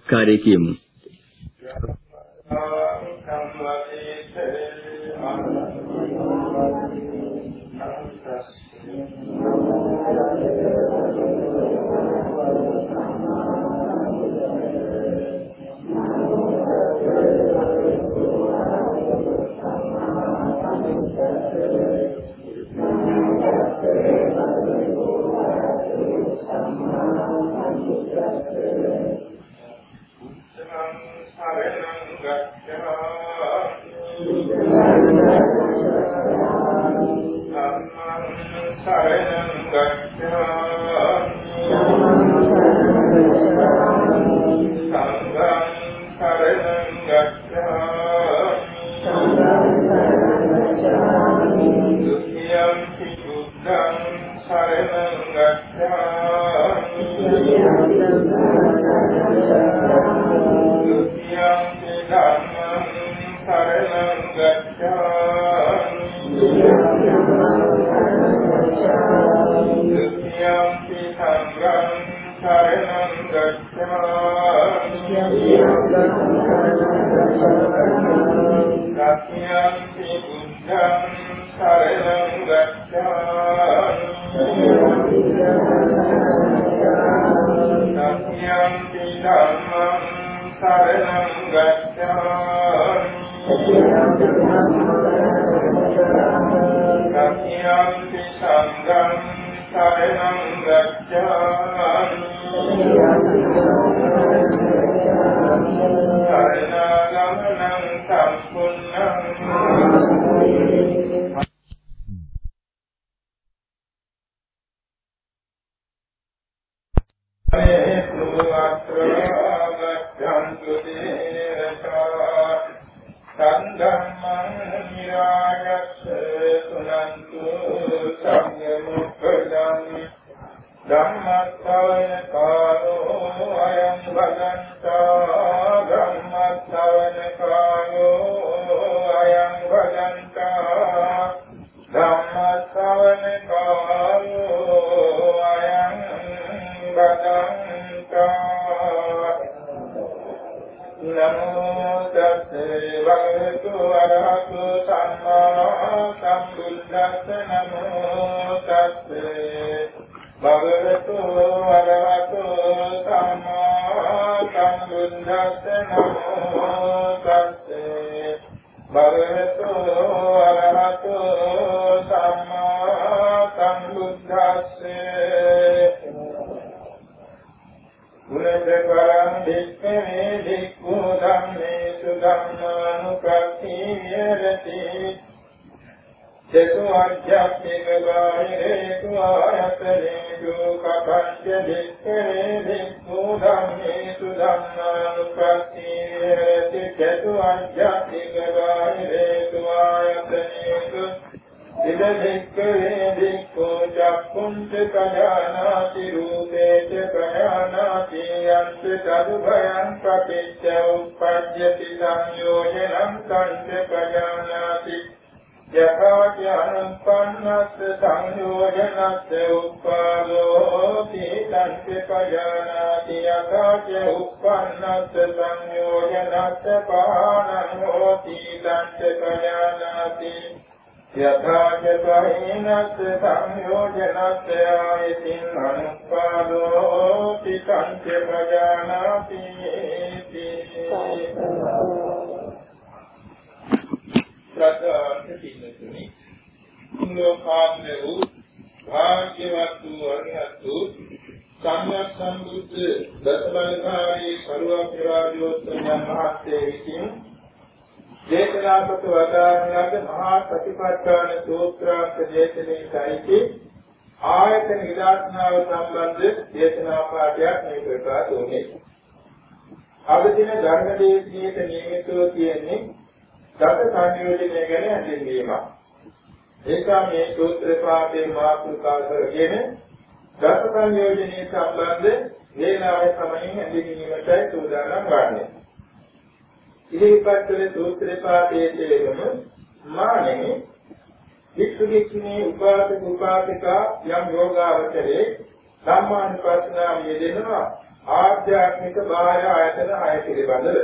සාක්කාරයකින් Yeah. لنكار යති. යථා ඥානං පන්නස්ස සංයෝජනස්ස උප්පාදෝ තීතස්ස පජානාති. යථා ච උප්පන්නස්ස සංයෝජනස්ස පානං හෝති තස්ස පජානාති. යථා ච පහිනස්ස සංයෝජනස්ස ආයතින් අනුපාදෝ තීතස්ස පජානාති. ප්‍රසාරක පින්නතුනි ලෝකාත්මේ වූ භාග්‍යවත් වූ අරිහත්තු සම්්‍යක් සම්බුද්ධ දසබලකාරී සරුවක්‍රාජෝත්තම මහත්මයේ විසින් දේශනාපත වදාළන මහා ප්‍රතිපත්තාන සූත්‍රාන්ත දේශනේ සහිත ආයතන විදර්ශනාව සම්බන්ධ දේශනා පාඩයක් මේ ප්‍රකාශ වුනේ. අද දින ධර්ම දේශනාවට නියමිතව කියන්නේ දස සංයෝජනය ගැන හැඳින්වීමක්. ඒකම මේ සූත්‍ර පාඨයේ මාතෘකා කරගෙන දස සංයෝජනයේ සම්බන්ධ වේලාවේ සමයෙන් හැඳින්වීමටයි සූදානම් වන්නේ. ඉදිරිපත් කළ සූත්‍ර පාඨයේ තේරුම මානෙමි වික්ෂු වික්ෂුණී උපාසක උපාසිකා යම් යෝගාවචරේ සම්මානුපස්සනාව යෙදෙනවා ආධ්‍යාත්මික බාහිර ආයතන හය පිළිබඳව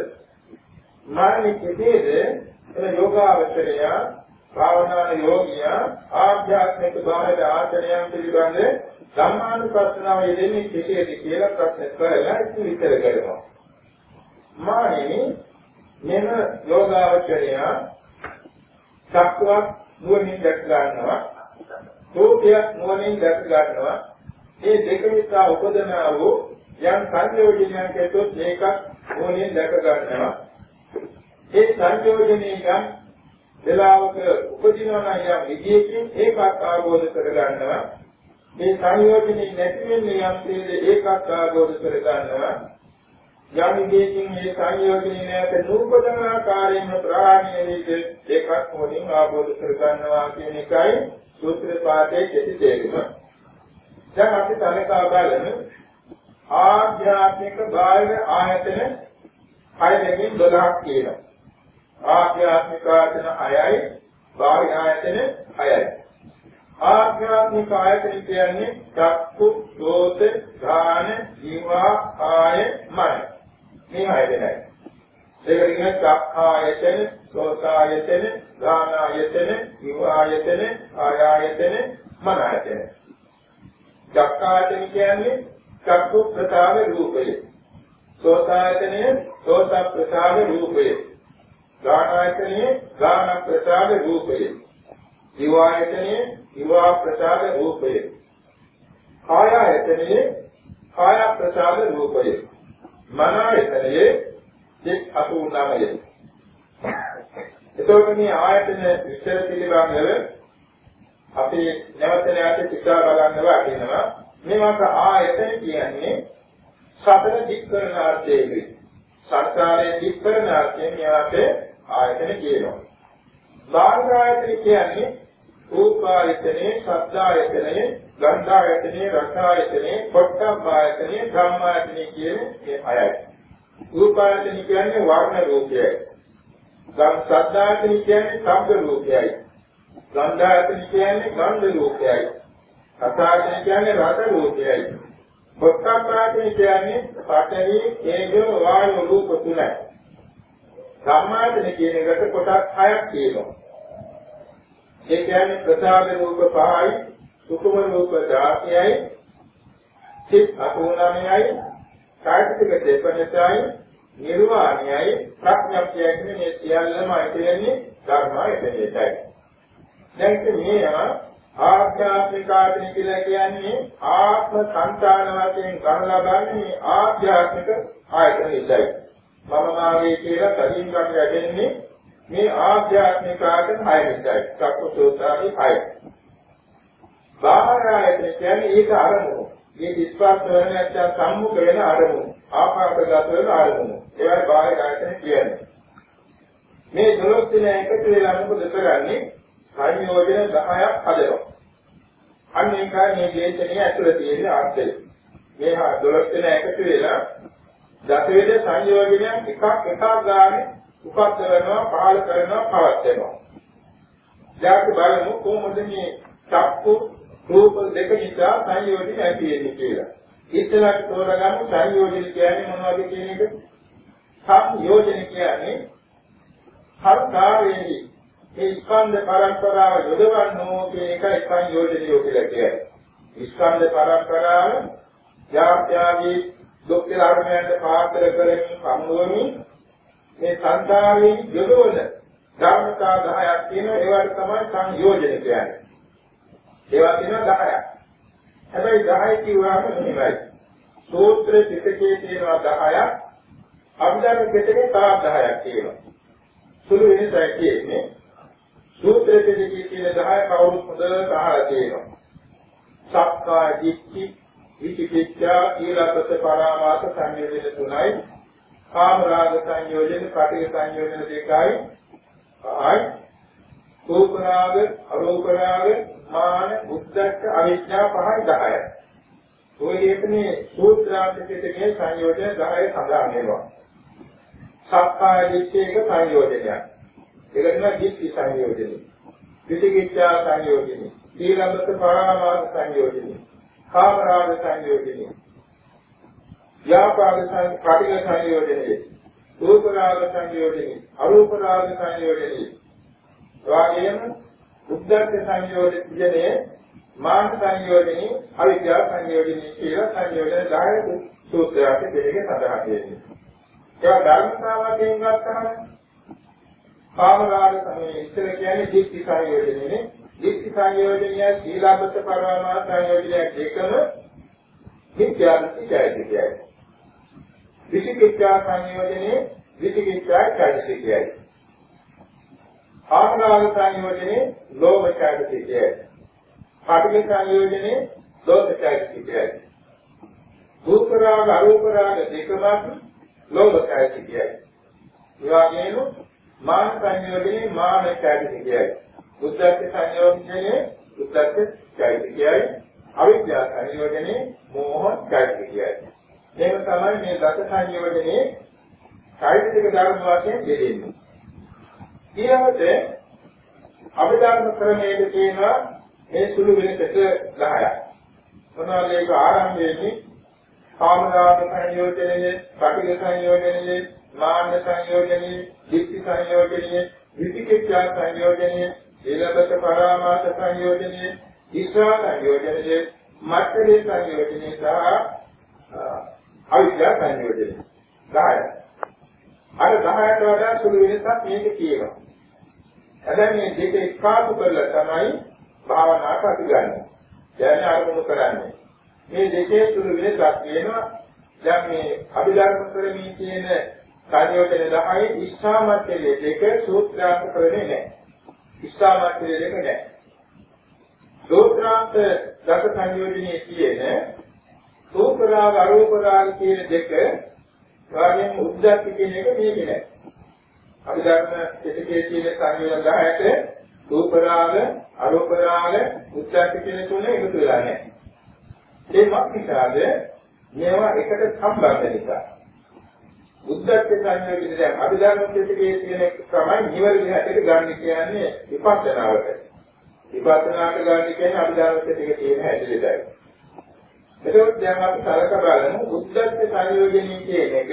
මානෙ කෙසේද එන යෝගාවචරය භාවනා යෝගියා ආධ්‍යාත්මික බාහිර ආචරණයන් පිළිබඳ සම්මානුපස්සනාව යෙදෙන්නේ කෙසේද කියලා ප්‍රශ්න කරලා ඉතින් විතර කරනවා. මානෙ මෙන්න යෝගාවචරය චක්කවත් නුවණින් දැක ගන්නවා. රූපයක් නුවණින් දැක ගන්නවා. මේ දෙක නිසා උපදනා වූ යම් සංයෝජනයක් ඇතොත් මේක නුවණින් දැක ගන්නවා. සංයෝජනයක වෙලාවක උපදිනවා නම් යම් ඒකත් ආවෝද කරගන්නවා. මේ සංයෝජනේ නැති වෙන්නේ යම් තේරේ ඒකක් ආගෝච කර ගන්නවා යම් විදිහකින් මේ සංයෝජනේ නැත නූපදන ආකාරයෙන්ම ප්‍රාණීය වේද ඒකක් හොඳින් ආගෝච කර ගන්නවා කියන එකයි සූත්‍ර පාඨයේ කෙටි තේරුම. දැන් අපි තනිකා බලමු. ආධ්‍යාත්මික බාහිර ආයතන 6 දෙකින් 12ක් කියනවා ආධ්‍යාත්මික ආයතන 6යි බාහිර ආයතන 6යි. ආධ්‍යාත්මික ආයතන කියන්නේ චක්කු, සෝත, ධාන, ජීවා, කාය, මන. මේ හය දෙනයි. ඒක කියන්නේ චක්ඛායතන, සෝතායතන, ධානායතන, ජීවායතන, කායායතන, මනායතන. චක්ඛායතන කියන්නේ චක්කු ප්‍රසාද රූපය. සෝතායතනය සෝත ප්‍රසාද රූපය. ගානායතනයේ ගාන ප්‍රසාද රූපය. දිවායතනයේ දිවා ප්‍රසාද රූපය. කායායතනයේ කාය ප්‍රසාද රූපය. මනායතනයේ සිත් 89යි. එතකොට මේ ආයතන විස්තර පිළිබඳව අපි නැවත නැවත සිතා බලන්න වටිනවා. මේවට ආයතන කියන්නේ සතර දික් කරන අර්ථයේදී සංස්කාරයේ දික් කරන අර්ථයෙන් මේවට ආයතන කියනවා. බාහිර ආයතන කියන්නේ රූපායතනේ, ශබ්දායතනේ, ගන්ධායතනේ, රසායතනේ, පොට්ටබ්බායතනේ, ධම්මායතනේ කියන මේ හයයි. රූපායතන කියන්නේ වර්ණ රූපයයි. ගම් ශබ්දායතන කියන්නේ ශබ්ද රූපයයි. ගන්ධායතන කියන්නේ ගන්ධ රූපයයි. රසායතන කියන්නේ රස රූපයයි. පොට්ටබ්බායතන කියන්නේ පඨවි, තේජෝ, වායු රූප තුනයි. ධර්මායතන කියන එකට කොටස් හයක් තියෙනවා. ඒ කියන්නේ ප්‍රසාද රූප පහයි, සුකුම රූප 16යි, සිත් 89යි, කායික දෙපණසයි, නිර්වාණයයි, ප්‍රඥාප්තියයි කියන මේ සියල්ලම ඇතුළේ ධර්මායතනයයි. දැන් මේවා ආධ්‍යාත්මික ආයතන කියලා කියන්නේ ආත්ම සංතාන වශයෙන් ගන්න ලබන්නේ ආධ්‍යාත්මික ආයතන ඉදයි. මම මාගේ කියලා කලින් ගන්න වැඩෙන්නේ මේ ආධ්‍යාත්මික ආයතන හය නිසායි. චක්කසෝතානි හය. බාහිර ආයතන කියන්නේ ඒක අරමුණු. මේ විස්වාස කරන නැත්නම් සම්මුඛ වෙන අරමුණු. ආපාතගත වෙන අරමුණු. ඒවයි බාහිර ආයතන කියන්නේ. මේ දොළොස් දින එකතු වෙලා මොකද කරන්නේ? සංයෝජන 10ක් හදනවා. අන්න ඒකයි මේ දේශනේ ඇතුළේ තියෙන අර්ථය. මේ 12 දින එකතු වෙලා දසවේද සංයෝජනයක් එකක් එකක් ගානේ උපද්දවනවා පහල කරනවා පවත්වනවා. ඊට බලමු කොහොමද මේ චක්කු රූප දෙක නිසා සංයෝජන ඇති වෙන්නේ කියලා. ඉස්සරහට තෝරගමු සංයෝජන කියන්නේ මොනවද කියන එක. සංයෝජන කියන්නේ හර්තාවේදී මේ ස්කන්ධ පරම්පරාව යොදවන්නෝ කියන එකයි සංයෝජනියෝ කියලා කියන්නේ. ස්කන්ධ පරම්පරාව යාත්‍යාගේ දුක්ඛ ධර්මයන්ට පාත්‍ර කරමින් සමුවමින් මේ සංසාරේ යොදවන ධර්මතා 10ක් තියෙනවා ඒවට තමයි සංයෝජන කියන්නේ. ඒවා තියෙනවා 10ක්. හැබැයි 10 කිව්වම නෙමෙයි. සූත්‍ර පිටකේ තියෙනවා 10ක්. අභිධර්ම පිටකේ තවත් 10ක් තියෙනවා. සුළු වෙනසක් තියෙන්නේ. සූත්‍ර පිටකේ තියෙන 10 කවුරුත් හොඳට අහලා තියෙනවා. සක්කාය දිට්ඨි විචිකිච්ඡා ඊළඟට පරාමාස සංයෝජන තුනයි. කාම රාග සංයෝජන පටිඝ සංයෝජන දෙකයි. ආයි. රූප රාග අරූප රාග මාන උද්දච්ච අවිඥා පහයි 10යි ඔය හේතුනේ සූත්‍රාන්තිකයේ සංයෝජන 10 සඳහන් වෙනවා සක්කාය දිට්ඨියක සංයෝජනයක්. ඒකට නම් දිට්ඨි සංයෝජනය. විචිකිච්ඡා සංයෝජනය. ඊළඟට පරාමාස සංයෝජනය. කාමරාග සංයෝජනය ව්‍යාපාද පටිඝ සංයෝජනය රූප රාග සංයෝජනය අරූප රාග සංයෝජනය වාගේම උද්දච්ච සංයෝජනයේ මාන සංයෝජනයේ අවිද්‍යා සංයෝජනයේ කියලා සංයෝජන 10 සූත්‍රයක දෙකේ සඳහන් වෙන්නේ. ඒවා ධර්මතාවයෙන් ගත්තහම කාමරාග සංයෝජනය ඉස්සර කියන්නේ දික්ටි සංයෝජනයේ දික්ටි සංයෝජනය සීලබ්බත පරමාර්ථ සංයෝජනය දෙකම මිත්‍යාදෘෂ්ටි ජයතිකයයි. විචිකිච්ඡා සංයෝජනයේ විචිකිච්ඡා චෛතසිකයයි. ආත්මාව සංයෝජනයේ ලෝභ චෛතසිකයයි. පාටික සංයෝජනයේ දෝෂ චෛතසිකයයි. රූප රාග අරූප රාග දෙකම ලෝභ චෛතසිකයයි. ඒ වගේම මාන සංයෝජනයේ මාන චෛතසිකයයි. උද්දච්ච සංයෝජනයේ උද්දච්ච චෛතසිකයයි. අවිද්‍යා සංයෝජනයේ මෝහ චෛතසිකයයි. මේක තමයි මේ දස සංයෝජනයේ චෛතසික ධර්ම වශයෙන් දෙදෙන්නේ. ඊළඟට අභිධර්ම ක්‍රමයේ තියෙනවා මේ සුළු වෙනසට 10ක්. මොනවාද ඒක ආරම්භයේදී කාමදාන සංයෝජනයේ, පටිඝ සංයෝජනයේ, මාන්න සංයෝජනයේ, දික්ඛ සංයෝජනයේ, විචිකිච්ඡා සංයෝජනයේ, ඊළඟට පරාමාස සංයෝජනයේ, ඊශ්වර සංයෝජනයේ, මත්තේ සංයෝජනයේ සහ අවිද්‍යා සංයෝජනය 10යි. අර 10ට වඩා සුළු වෙනසක් මේක කියනවා. හැබැයි මේ දෙක එක්කාසු කරලා තමයි භාවනාවට අතිගන්නේ. දැන් අරමුණු කරන්නේ. මේ දෙකේ සුළු වෙනසක් වෙනවා. දැන් මේ අභිධර්ම ක්‍රමී කියන සංයෝජන 10 ඉස්සාමත්යේ දෙක සූත්‍රාන්ත කරන්නේ නැහැ. ඉස්සාමත්යේ දෙක නැහැ. සූත්‍රාන්ත දස සංයෝජනයේ කියන රූප රාග අරූප රාග කියන දෙක වාගෙන් උද්දච්ච කියන එක මේකේ නැහැ. අපි ධර්ම පිටකයේ තියෙන සංයෝජන 10ට රූප රාග අරූප රාග උද්දච්ච කියන තුනේ එකතු වෙලා නැහැ. ඒ මක්නිසාද මේවා එකට සම්බන්ධ නිසා. උද්දච්ච සංයෝජන දැන් අපි ධර්ම පිටකයේ තියෙන තමයි නිවැරදි හැටට ගන්න කියන්නේ විපස්සනාවට. විපස්සනාට ගන්න කියන්නේ අපි ධර්ම පිටකයේ තියෙන හැටටයි. එතකොට දැන් අපි සලක බලමු උද්දච්ච සංයෝජනී කියන එක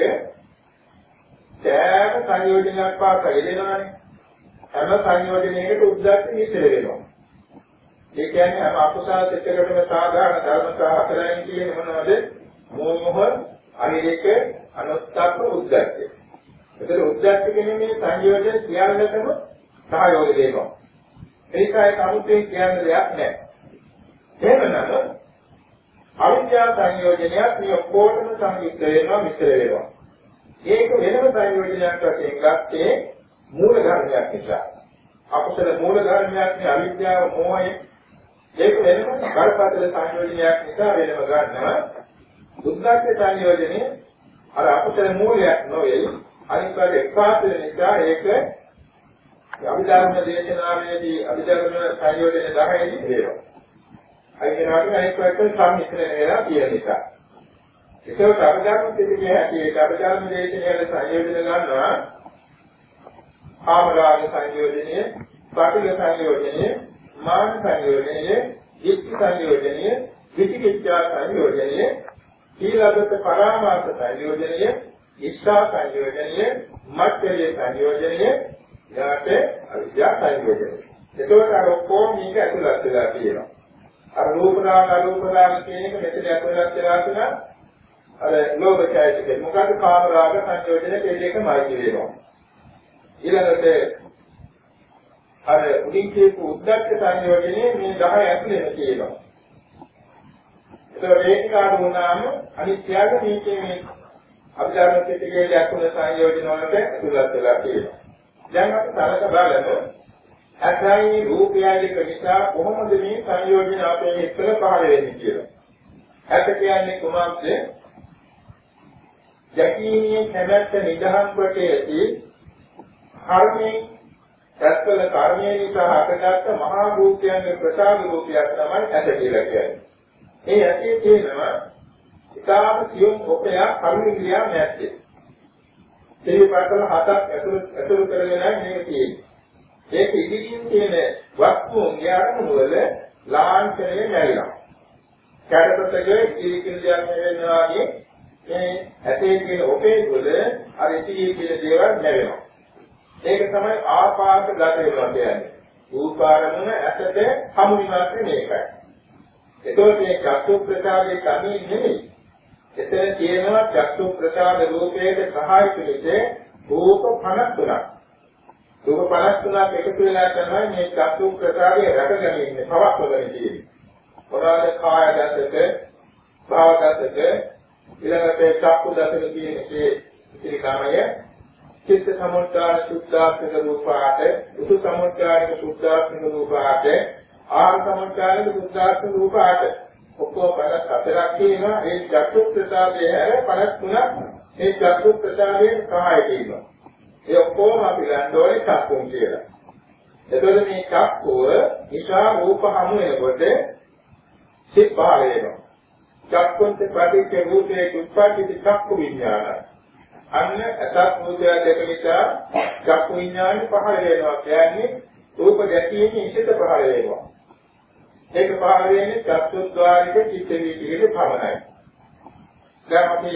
සෑම සංයෝජනයක් පාසා එදෙනවානේ. හැම සංයෝජනයකට උද්දච්ච මිශ්‍ර වෙනවා. ඒ කියන්නේ හැම අකුසල දෙකකටම සාධාරණ ධර්ම හතරයි කියන්නේ මොනවද? මෝහ, අනිරේක, අනුත්ථප්ප උද්දච්ච. ඒතර උද්දච්ච කියන්නේ මේ සංයෝජන සියල්ලටම සහයෝග දෙනවා. ඒකයි කවුරුත් කියන්නේ දෙයක් නැහැ. එහෙමනම් අවිද්‍යා සංයෝජනයක් මේ ඔක්කොටම සංයුක්ත වෙනවා මිශ්‍ර වෙනවා. ඒක වෙනම සංයෝජනයක් වශයෙන් ගත්තේ මූල ධර්මයක් නිසා. අකුසල මූල ධර්මයක් නේ අවිද්‍යාව මෝහය. ඒක වෙනම බරපතල සංයෝජනයක් නිසා වෙනම ගන්නවා. දුක්ඛ සංයෝජනේ අර අකුසල මූලයක් නොවේ. අනිත් පැත්තේ එක්පාත නිසා ඒක අභිධර්ම දේශනාවේදී අභිධර්ම සංයෝජන 10 දී වෙනවා. අයියනාගේ අනිත් පැත්තට සම්මිශ්‍රණය වෙලා තියෙන නිසා. ඒකව කර්මධර්ම පිළිගන්නේ හැටියට කර්මධර්ම දේශනයේ සංයෝජන ගන්නවා. කාමරාග සංයෝජනය, පටිඝ සංයෝජනය, මාන සංයෝජනය, ඉක්ඛ සංයෝජනය, විචිකිච්ඡා සංයෝජනය, සීලබ්බත පරාමාස සංයෝජනය, ඉච්ඡා සංයෝජනය, මච්චේ සංයෝජනය, යාට අවිද්‍යා සංයෝජනය. එතකොට අර ඔක්කොම මේක ඇතුළත් වෙලා තියෙනවා. අර රූප රාග අරූප රාග කියන එක මෙතන ඇතුළත් වෙලා තුන අර ලෝභ චෛතසික මොකද කාම රාග සංයෝජන දෙකමයි කියනවා ඊළඟට අර උඩින් කියපු උද්දච්ච සංයෝජනේ මේ 10 ඇතුළේම කියනවා ඒක වේදිකාට වුණාම අනිත්‍යග මේකේ මේ අභිධර්ම පිටකයේ දක්වන සංයෝජන වලට ඇතුළත් වෙලා කියනවා දැන් අපි තරක බලමු අසයි රූපයයි දෙක නිසා කොහොමද මේ සංයෝජන අපේ හිතවල පහළ වෙන්නේ කියලා. ඇත කියන්නේ කුමක්ද? යකීනිය කැමැත්ත නිදහස් කොට ඇති කර්මයෙන් සත්වල කර්මයේ නිසා හටගත්ත මහා භූතයන්ගේ ප්‍රසාද රූපයක් තමයි ඇත කියලා කියන්නේ. මේ ඇතේ තියෙනවා ඉතාම සියුම් කොටයක් කර්මිකයා නැත්තේ. පිළිපැටල හතක් ඇතුළු ඇතුළු කරගෙන මේක තියෙන්නේ. ඒක ඉදිරියෙන් තියෙන වස්තුන්ගේ අරමුණු වල ලාංඡනය නැරිලා. කඩපතගේ ඉදිරියෙන් වෙනවා වගේ මේ ඇතේ තියෙන ඔපේ වල අර ඉතිරි කියන දේවල් නැවෙනවා. ඒක තමයි ආපාත ගත වෙනවා කියන්නේ. රූපාරමුණ ඇසට හමු විනාශය මේකයි. එතකොට මේ චක්කු ප්‍රසාදේ කමී නෙමෙයි. එතන තියෙනවා චක්කු ප්‍රසාද රූපයේ සහායක විදිහේ රූප 53ක්. රූප 53ක් එකතු වෙලා තමයි මේ චක්කු ප්‍රසාදේ රැකගන්නේ පවත්වගෙන තියෙන්නේ. මොනවාද කාය දසක, භාව දසක, ඊළඟට චක්කු දසක කියන මේ ඉතිරි කාමය චිත්ත සමුත්‍රාණ සුද්ධාත්මක රූපාට, උතු සමුත්‍රාණික සුද්ධාත්මක රූපාට, ආහාර සමුත්‍රාණික සුද්ධාත්මක රූපාට ඔක්කොම 54ක් තියෙනවා. ඒ චක්කු ප්‍රසාදයේ හැර 53ක් මේ චක්කු ප්‍රසාදයේ සහාය තියෙනවා. ඒ ඔක්කොම අපි ගන්න ඕනේ චක්කුන් කියලා. එතකොට මේ චක්කුව නිසා රූප හමු වෙනකොට සිත් පහළ වෙනවා. චක්කුන්ට ප්‍රතිච්ඡ රූපයේ උත්පත්ති චක්කු විඥානයි. අන්න අසත් රූපය දෙක නිසා චක්කු විඥානෙ පහළ වෙනවා කියන්නේ රූප දැකීමේ ඉසිත පහළ වෙනවා. ඒක පහළ වෙන්නේ චක්කුද්්වාරික චිත්ත වීතියේ පමණයි. දැන් අපි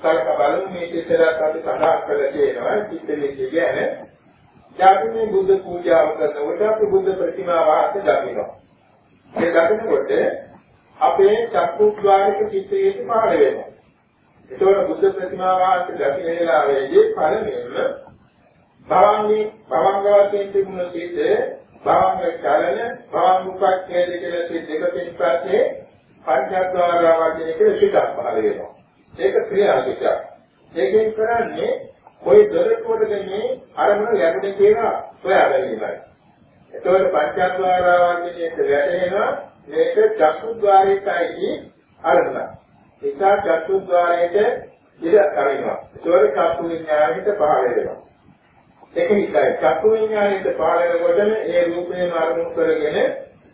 කල්ප බලමු මේ චිත්තරත් අපි සඳහන් කරලා තියෙනවා චිත්ත වීතිය කියන්නේ අපි මේ බුද්ධ පූජාව කරනකොට අපි බුද්ධ ප්‍රතිමා වාහක දකිනවා. ඒ දකිනකොට අපේ චක්කුද්්වාරික චිත්ත වීති පහළ වෙනවා. ඒතකොට බුද්ධ ප්‍රතිමා වාස්තු දකින වේලාවේදී පළමුවෙන්ම භවංගී භවංග වශයෙන් තිබුණ සිට භවංග චලන භවංග උපක්ඛේද කියලා සිත් දෙකකින් පස්සේ පංචද්වාර වචනේ කියලා සිතක් පහළ වෙනවා. ඒක ක්‍රියාසිතක්. ඒකෙන් කරන්නේ કોઈ දොරටුවට ගෙන්නේ අරමුණ යන්නේ කියලා සොයා ගැනීමයි. ඒතකොට පංචද්වාර වචනේට වැටෙනවා මේක චක්කුද්්වාරයටයි අරමුණ. නිසා චතුද්්වාරයට ඉර කරිනවා. ඒතකොට චක්කු විඥාණයට පහළ වෙනවා. ඒක නිසායි චක්කු විඥාණයට පහළ වෙනකොටම ඒ රූපේම අරමුණු කරගෙන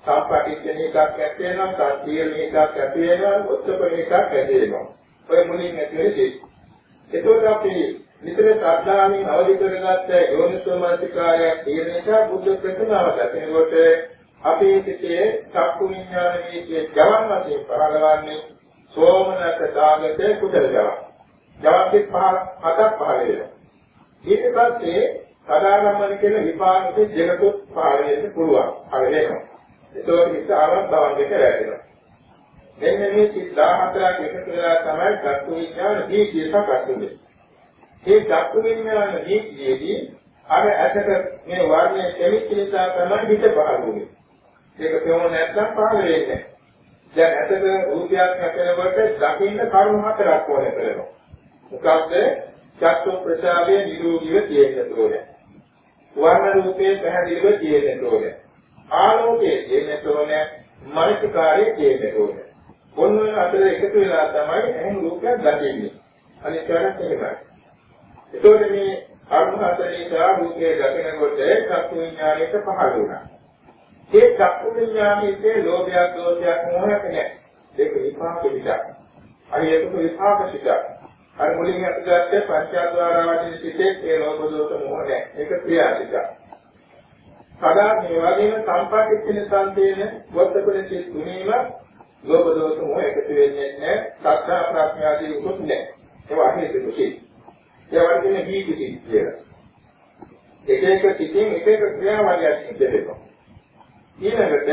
සම්පටිච්ඡන එකක් ඇති වෙනවා, සත්‍යල එකක් ඇති වෙනවා, උත්පල එකක් ඇති වෙනවා. ඔය මුලින් ඇති වෙන සිත්. ඒතකොට අපි නිතර ශ්‍රද්ධාවෙන් අවදි කරගත්ත යෝනිසෝමනසිකාරයක් තියෙන නිසා බුද්ධ ප්‍රතිමාව දකිනකොට අපේ සිතේ චක්කු විඥාන වේගයේ ජවන් වශයෙන් පහළවන්නේ සෝමනස දාගත කුසල ජවක්. ජවකෙත් පහ හතක් පහළ වෙනවා. ඊට පස්සේ සදාගමන කියන විපාකෙ දෙකකුත් පහළ වෙන්න පුළුවන්. පහළ වෙනවා. ඒතකොට ඉස්සාරවත් බවන් දෙක රැඳෙනවා. මෙන්න මේ 14ක් එකතු වෙලා තමයි චක්කු විඥාන දීතිය සකස් වෙන්නේ. මේ චක්කු විඥාන දීතියේදී අර ඇසට මේ වර්ණය කෙලිච්ච නිසා තමයි හිත පහළ වෙන්නේ. ඒක තේරුම් නැත්නම් පහළ වෙන්නේ නැහැ. දැන් ඇතක රූපයක් හැකෙනකොට දකින්න කරුණු හතරක් ඕනේ කරනවා. මොකක්ද? චක්ක ප්‍රසාදයේ නිරෝගීව තියෙන්න ඕනේ. වර්ණ රූපයේ පැහැදිලිව තියෙන්න ඕනේ. ආලෝකයේ තියෙන්න ඕනේ. මනසිකාරයේ තියෙන්න ඕනේ. මොන අතර එකතු වෙලා තමයි එහෙම රූපයක් දකින්නේ. අනිත් කරත් එහෙමයි. ඒතකොට මේ කරුණු හතරේ සා රූපයේ දකිනකොට චක්ක විඥාණයට පහළ වුණා. ඒ චක්කු විඥානයේ ලෝභයක් දෝෂයක් මොහොතක නැහැ. ඒක විපාක පිටක්. අර ඒක විපාක පිටක්. අර මුලින් අත්දැක්කේ පංචාද්වාර වශයෙන් සිටේ ඒ ලෝභ දෝෂ මොහ නැහැ. ඒක ක්‍රියා පිටක්. සදා මේ වගේම සම්පටිච්චන සංතේන වත්තපන සිත් තුනීම ලෝභ දෝෂ මොහ එකතු වෙන්නේ නැහැ. සත්‍ය ප්‍රඥාදී උතුම් නැහැ. ඒවා හේතු කුසී. ඒ වගේම දීපි සිත් කියලා. එක එක සිතින් එක එක ක්‍රියාවලියක් සිද්ධ වෙනවා. ඊළඟට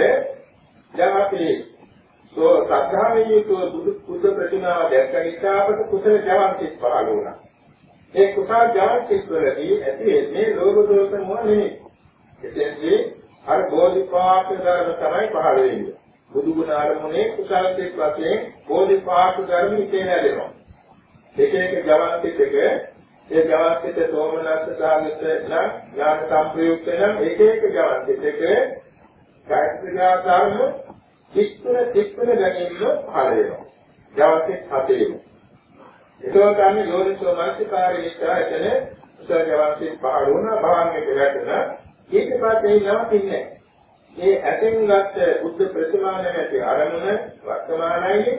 දැන් අපි සෝ සද්ධාමයේ යුතුව බුදු බුද්ධ ප්‍රතිමාව දැක්ක නිසා අපට කුසල ජවන් සිත් පහළ වුණා. ඒ කුසල ජවන් සිත් වලදී ඇති වෙන්නේ ලෝභ දෝෂ මොහ නෙමෙයි. එතෙන්දී අර බෝධිපාක ධර්ම තමයි පහළ වෙන්නේ. බුදු ගුණ ආරමුණේ කුසල සිත් වශයෙන් බෝධිපාක ධර්ම ඉතේ නැදෙනවා. එක එක ජවන් සිත් එක ඒ ජවන්තිත සෝමනස්ස සාගත නම් ඥාන සම්ප්‍රයුක්ත නම් එක එක ජවන්තිතක කායිකා ධර්ම චිත්තන චිත්තන ගැනීම පහළ වෙනවා. ජවන්තිත හතේම. ඒකෝ තමයි යෝනිසෝ මනසිකාරී නිසා එතන උසර ජවන්තිත පහළ වුණා භවංගේ වැටෙන ඊට පස්සේ නවතින්නේ ඒ ඇතෙන් ගත්ත බුද්ධ ප්‍රතිමා නැති අරමුණ වර්තමානයි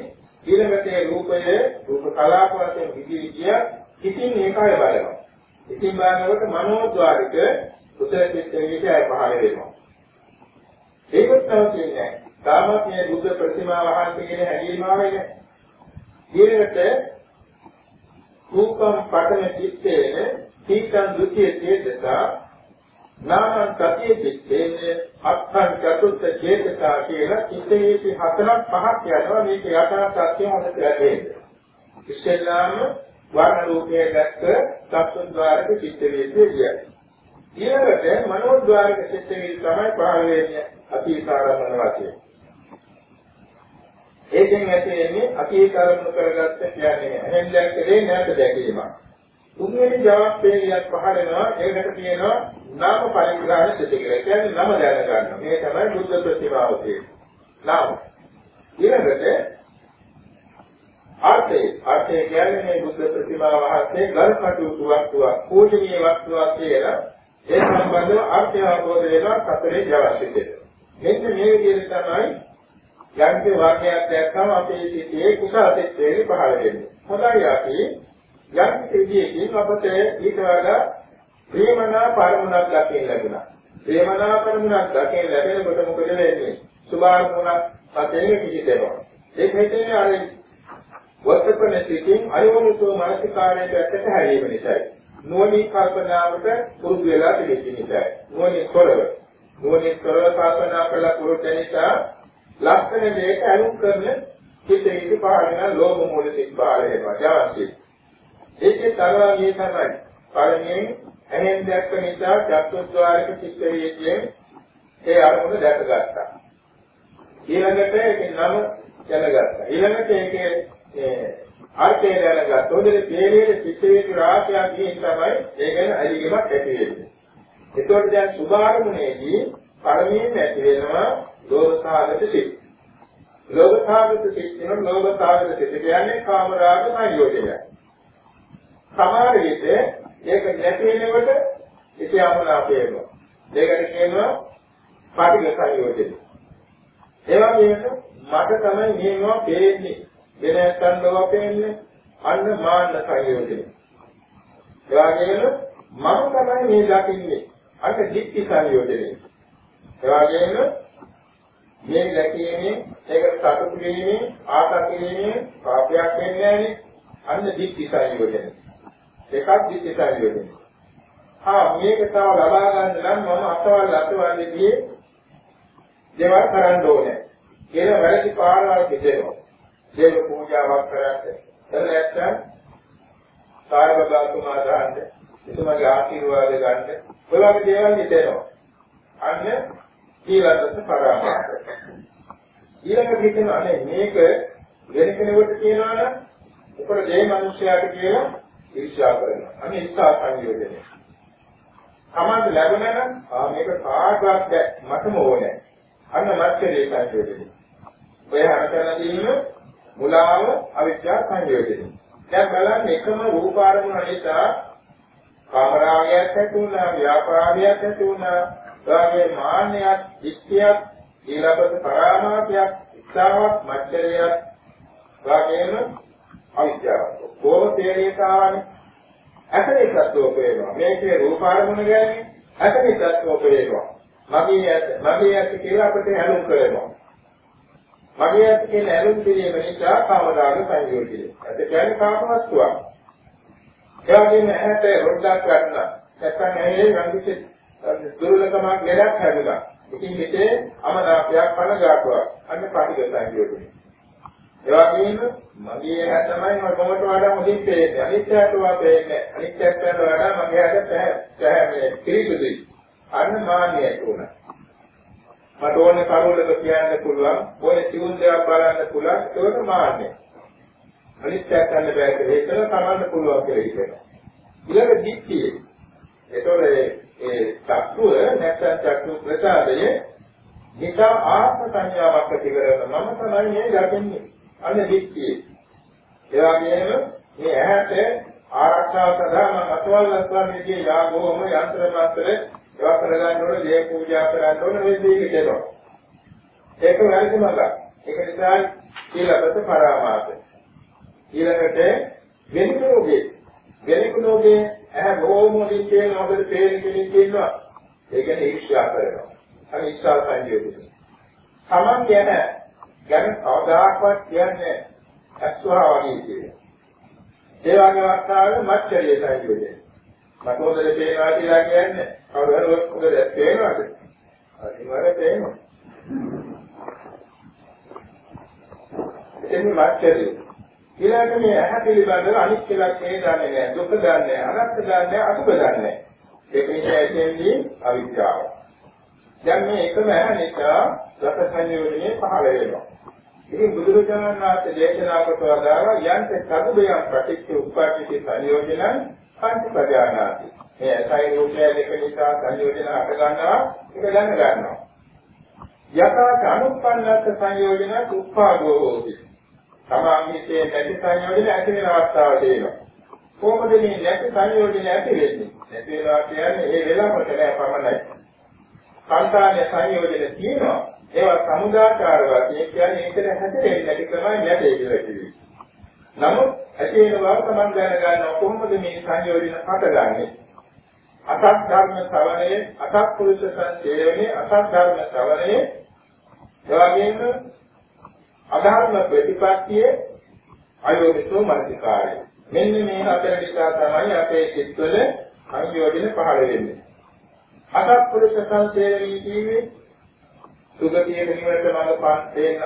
ඊළඟට රූපය රූප කලාප වශයෙන් විදි කිය ඉතින් ඒකයි බලනවා. ඉතින් බලනකොට මනෝද්වාරික කුසල චිත්ත විෂය පහළ වෙනවා. ඒකත් තමයි කියන්නේ. තාමත් මේ බුද්ධ ප්‍රතිමා වහන්සේ කියන හැඟීම ආවේ ඊළඟට රූපම් පඨම චිත්තේන තීකං ဒ ුතිය චේතසා නාමං තතිය චිත්තේන අත්ථං චතුත්ථ චේතසා කියලා චිත්තේහි හතරක් පහක් යනවා මේක යථා සත්‍ය හොඳට වැටහෙන්නේ. ඉස්සෙල්ලාම වර්ණ රූපයේ දැක්ක සත්ත්වද්වාරක චිත්ත වේදේ කියන්නේ. ඊළඟට මනෝද්වාරක චිත්ත වේද තමයි පහළ වෙන්නේ අතීතාරමන වශයෙන්. ඒකෙන් ඇති වෙන්නේ අතීතාරමන කරගත්ත කියන්නේ එහෙන් දැක්කේ නැත දැකීමක්. තුන්වෙනි ජවාබ්පේලියක් පහළ වෙනවා ඒකට කියනවා නාම පරිග්‍රහණ සිත කියලා. කියන්නේ නම දැන ගන්නවා. මේ තමයි බුද්ධ ප්‍රතිභාව කියන්නේ. නාම. ඊළඟට අර්ථය අර්ථය කියන්නේ මේ බුද්ධ ප්‍රතිමා වහන්සේ ගල්කටු වස්තුවක් පූජනීය වස්තුවක් කියලා ඒ සම්බන්ධව අර්ථය අවබෝධ වෙනවා සතරේ අවශ්‍යද මෙන්න මේ විදිහට තමයි යන්ති වාක්‍යයක් දැක්කම අපේ සිතේ කුසල සිත්යේ පහළ වෙන්නේ හොඳයි අපි යම් විදියකින් අපට ඊට වඩා ප්‍රේමනා පරමුණක් දකින්න ලැබුණා ප්‍රේමනා පරමුණක් දකින්න ලැබෙනකොට මොකද වෙන්නේ සුභාරමුණක් සතේ පිහිටෙනවා ඒක හිතේ අර වස්තපන සිටින් අයෝනිසෝ මානසිකාරයට ඇත්තට හැරීම නිසායි. නුවණින් කල්පනාවට පුරුදු වෙලා තිබෙන නිසායි. නුවණින් තොරව. නුවණින් තොරව කල්පනා කළ පුරුද්ද නිසා ලක්ෂණ දෙක අනුන් කරන චිතේක පාරණ ලෝභ මූල සිත් බාල වෙනවා. ජාන්ති. ඒකේ තරවාගේ තමයි. පළමුවෙන් ඇහෙන් දැක්ක නිසා චක්කද්්වාරික චිත්ත වේදියෙන් ඒ අරමුණ දැකගත්තා. ඊළඟට ඒකේ නම දැනගත්තා. ඊළඟට ඒකේ අර්ථය දැනගත්තොත් ඔතන තේරෙන්නේ චිත්ත වේතු රාශියක් ගිහින් තමයි ඒ ගැන අලිගමක් ඇති වෙන්නේ. ඒතකොට දැන් සුභාරමුණේදී පරමයෙන් ඇති වෙනවා ලෝභසාගත සිත්. ලෝභසාගත සිත් කියන ලෝභසාගත සිත් කියන්නේ කාමරාග සංයෝජනය. සමහර විට ඒක නැති වෙනකොට ඉතියාමනා පේනවා. ඒකට කියනවා පාටික සංයෝජනය. ඒ වගේම මට තමයි මේවා පේන්නේ වෙන නැත්තන් ලෝක පේන්නේ අන්න මාන්න සංයෝජනය. ඒ වගේම මම තමයි මේ දකින්නේ අන්න දික්ටි සංයෝජනය. ඒ වගේම මේ දැකීමේ ඒක සතුටු වීමේ ආශා කිරීමේ පාපයක් වෙන්නේ නැහැනේ අන්න දික්ටි සංයෝජනය. එකක් දික්ටි සංයෝජනය. ආ මේක තව ලබා ගන්න නම් මම අතවල් අතවල්දී දේවල් කරන්න ඕනේ. කියලා වැරදි පාරවල් දෙනවා. දේව පූජාවක් කරන්න. එහෙම නැත්නම් සායබගාතුමා දාන්න. එතුමාගේ ආශිර්වාද ගන්න. ඔය වගේ දේවල් හිතෙනවා. අන්න ඊළඟට පරාමාස. ඊළඟට හිතෙනවා අනේ මේක වෙන කෙනෙකුට කියනවා නම් උපර දෙය මිනිස්යාට කියලා ඉර්ෂ්‍යා කරනවා. අනේ ඉස්සා සංයෝජනය. සමාජ ලැබුණා නම් ආ මේක කාටවත් මටම ඕනේ. අන්න මච්චරේ සංයෝජනය. ඔය හරකනදීම මුලාව අවිද්‍යා සංයෝජනය. දැන් බලන්න එකම රූපාරමුණ නිසා කාමරාගයක් ඇති වුණා, ව්‍යාපාරයක් ඇති වුණා, එවාගේ මාන්නයක්, ඉච්ඡයක්, ඊළඟට පරාමාසයක්, ඉච්ඡාවක්, මච්චරයක්, වාගේම අවිද්‍යාවක්. කොහොම තේරෙතාවනේ? අතනිකත් ඔපේනවා. මේකේ රූපාරමුණ ගැන අතනිකත් ඔපේනවා. මගේ මගේ ඇති කියලා අපිට හැලුම් කරනවා. මගේ ඇති කියන ඇලුම් කිරීම නිසා කාමදාග සංයෝජනය. ඇත කියන්නේ කාම වස්තුවක්. ඒ වගේම ඇහැට රොඩක් ගන්න. නැත්නම් ඇහි රංගිත දුර්ලභමක් ලෙඩක් හැදුනා. ඉතින් මෙතේ අමනාපයක් පනගාටුවක්. අන්න පාටික සංයෝජනය. ඒ වගේම මගේ ඇහැ තමයි මමට වඩා මුදින් පේන්නේ. අනිත්‍යයට වඩා පේන්නේ. අනිත්‍යයට වඩා මගේ ඇහැ පැහැ මේ පිළිසුදුයි. අන්න මාන්නයට උනා. මට ඕනේ කරුණක කියන්න පුළුවන් ඕනේ තියුන් දේවල් බලන්න පුළුවන් ඒක මාන්නේ අනිත් පැත්තට බෑ කියලා ඒක තමන්න පුළුවන් කියලා හිතෙනවා ඊළඟ දික්තිය. ඒතොර ඒ චක්කුව නැත්නම් චක්කු ප්‍රසාදයේ නිසා ආත්ම සංඥාවක් ඇති කරන මම තමයි මේ යකින්නේ. අන්න දික්තිය. ඒ වගේම මේ ඇහැට ආරක්ෂාව සඳහා මම අසවල් අස්වාමීගේ යාගෝම යන්ත්‍ර මාත්‍ර ඒවා කරගන්න ඕන, දේ පූජා කරන්න ඕන මේ දේ හිතෙනවා. ඒක වැරදි මඟ. ඒක නිසා සීලබත පරාමාස. ඊළඟට වෙනිකෝගේ වෙනිකෝගේ ඇහැ බොහොම වලින් කියන හොඳට තේරෙන කෙනෙක් ඉන්නවා. ඒ කියන්නේ ඊර්ෂ්‍යා කරනවා. අර ඊර්ෂ්‍යා සංයෝගය. Taman ගැන ගැන කවදාකවත් කියන්නේ අස්වා වගේ කියනවා. ඒ වගේ අවස්ථාවල මච්චරිය සංයෝගය. මතෝදේ පේනවා කියලා කියන්නේ කවුරු හරි ඔක්කොම පේනවද? අනිවාර්යයෙන් පේනවා. එන්නේ මච්චරිය. ඊළඟට මේ ඇහැ පිළිබඳව අනිත් කෙලක් මේ දන්නේ නැහැ. දුක දන්නේ නැහැ. අනත්ත දන්නේ නැහැ. අසුබ දන්නේ නැහැ. ඒක නිසා ඇතිවෙන්නේ අවිද්‍යාව. දැන් මේ එකම ඇහැ නිසා රස සංයෝජනේ පහළ වෙනවා. ඉතින් බුදුරජාණන් වහන්සේ දේශනා කොට වදාළා යන්ත සබුබයන් ප්‍රතිච්ඡ උප්පාටිති සංයෝජනං පංචපදානාති. මේ ඇසයි රූපය දෙක නිසා සංයෝජන හට ගන්නවා ඒක දැන ගන්නවා. යථාච අනුප්පන්නත් සංයෝජන උප්පාදෝ හෝති. සමාන්විතයේ නැති සංයෝජන ඇති වෙන අවස්ථාව තියෙනවා. කොහොමද මේ නැති සංයෝජන ඇති වෙන්නේ? නැති වෙනවා කියන්නේ ඒ වෙලාවට නෑ පමණයි. සංකාණ්‍ය සංයෝජන තියෙනවා. ඒවා සමුදාකාර වශයෙන් කියන්නේ ඒකට හැදෙන්නේ නැති ක්‍රමයි නැtei කියලා කිව්වේ. නමුත් ඇති වෙන බව තමන් දැනගන්න කොහොමද මේ සංයෝජන හටගන්නේ? අසත් ධර්ම ශ්‍රවණයේ අසත් පුරුෂ සංසේවනයේ අසත් ධර්ම ශ්‍රවණයේ එවැගේම අධර්ම ප්‍රතිපත්තියේ අයෝනිසෝ මනසිකාරය. මෙන්න මේ හතර නිසා තමයි අපේ චිත්තවල සංයෝජන පහළ වෙන්නේ. අසත්පුරුෂ සංසේවී කියන්නේ සුගතියේ නිවනට මඟ පන්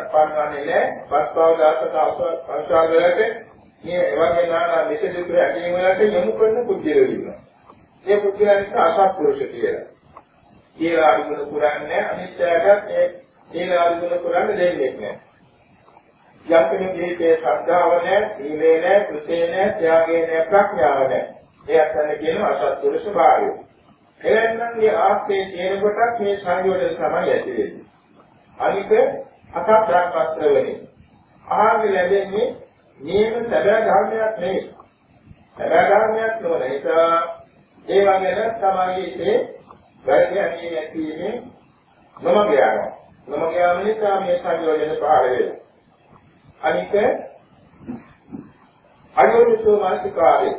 පන්වන්නේ නැහැ. පස්පාව දාසක අවස්ථාව වලට මේ එවගේ නානා විශේෂ හැකීම් වලට යොමු කරන පුද්ගලයෝ ඉන්නවා. මේ පුද්ගලයන්ට අසත්පුරුෂ කියලා. කියලා අනුගුණ පුරන්නේ අනිත්‍යයට ඒ කියලා අනුගුණ පුරන්න දෙන්නේ නැහැ. යම් කෙනෙක් ජීවිතයේ ශ්‍රද්ධාව නැහැ, සීලය නැහැ, කෘතේ නැහැ, ත්‍යාගය නැහැ, ප්‍රඥාව නැහැ. ඒ අතන කියනවා අසත්පුරුෂ භාවය. එවැන්නන්ගේ ආස්තේ තියෙන කොටක් මේ සංයෝජන තමයි ඇති වෙන්නේ. අනික අසත් ධර්මස්ත්‍රවනේ. ආහාර ලැබෙන්නේ නියම සැබෑ ධර්මයක් නෙවෙයි. සැබෑ ධර්මයක් නොවන නිසා ඒ වගේම තමයි ඉතේ වැරදි අනිය නැතිවීමේ නොමග යනවා. නොමග යාම නිසා මේ සංයෝජන පහළ වෙනවා. අනික අයෝනිසෝ මානසිකාරය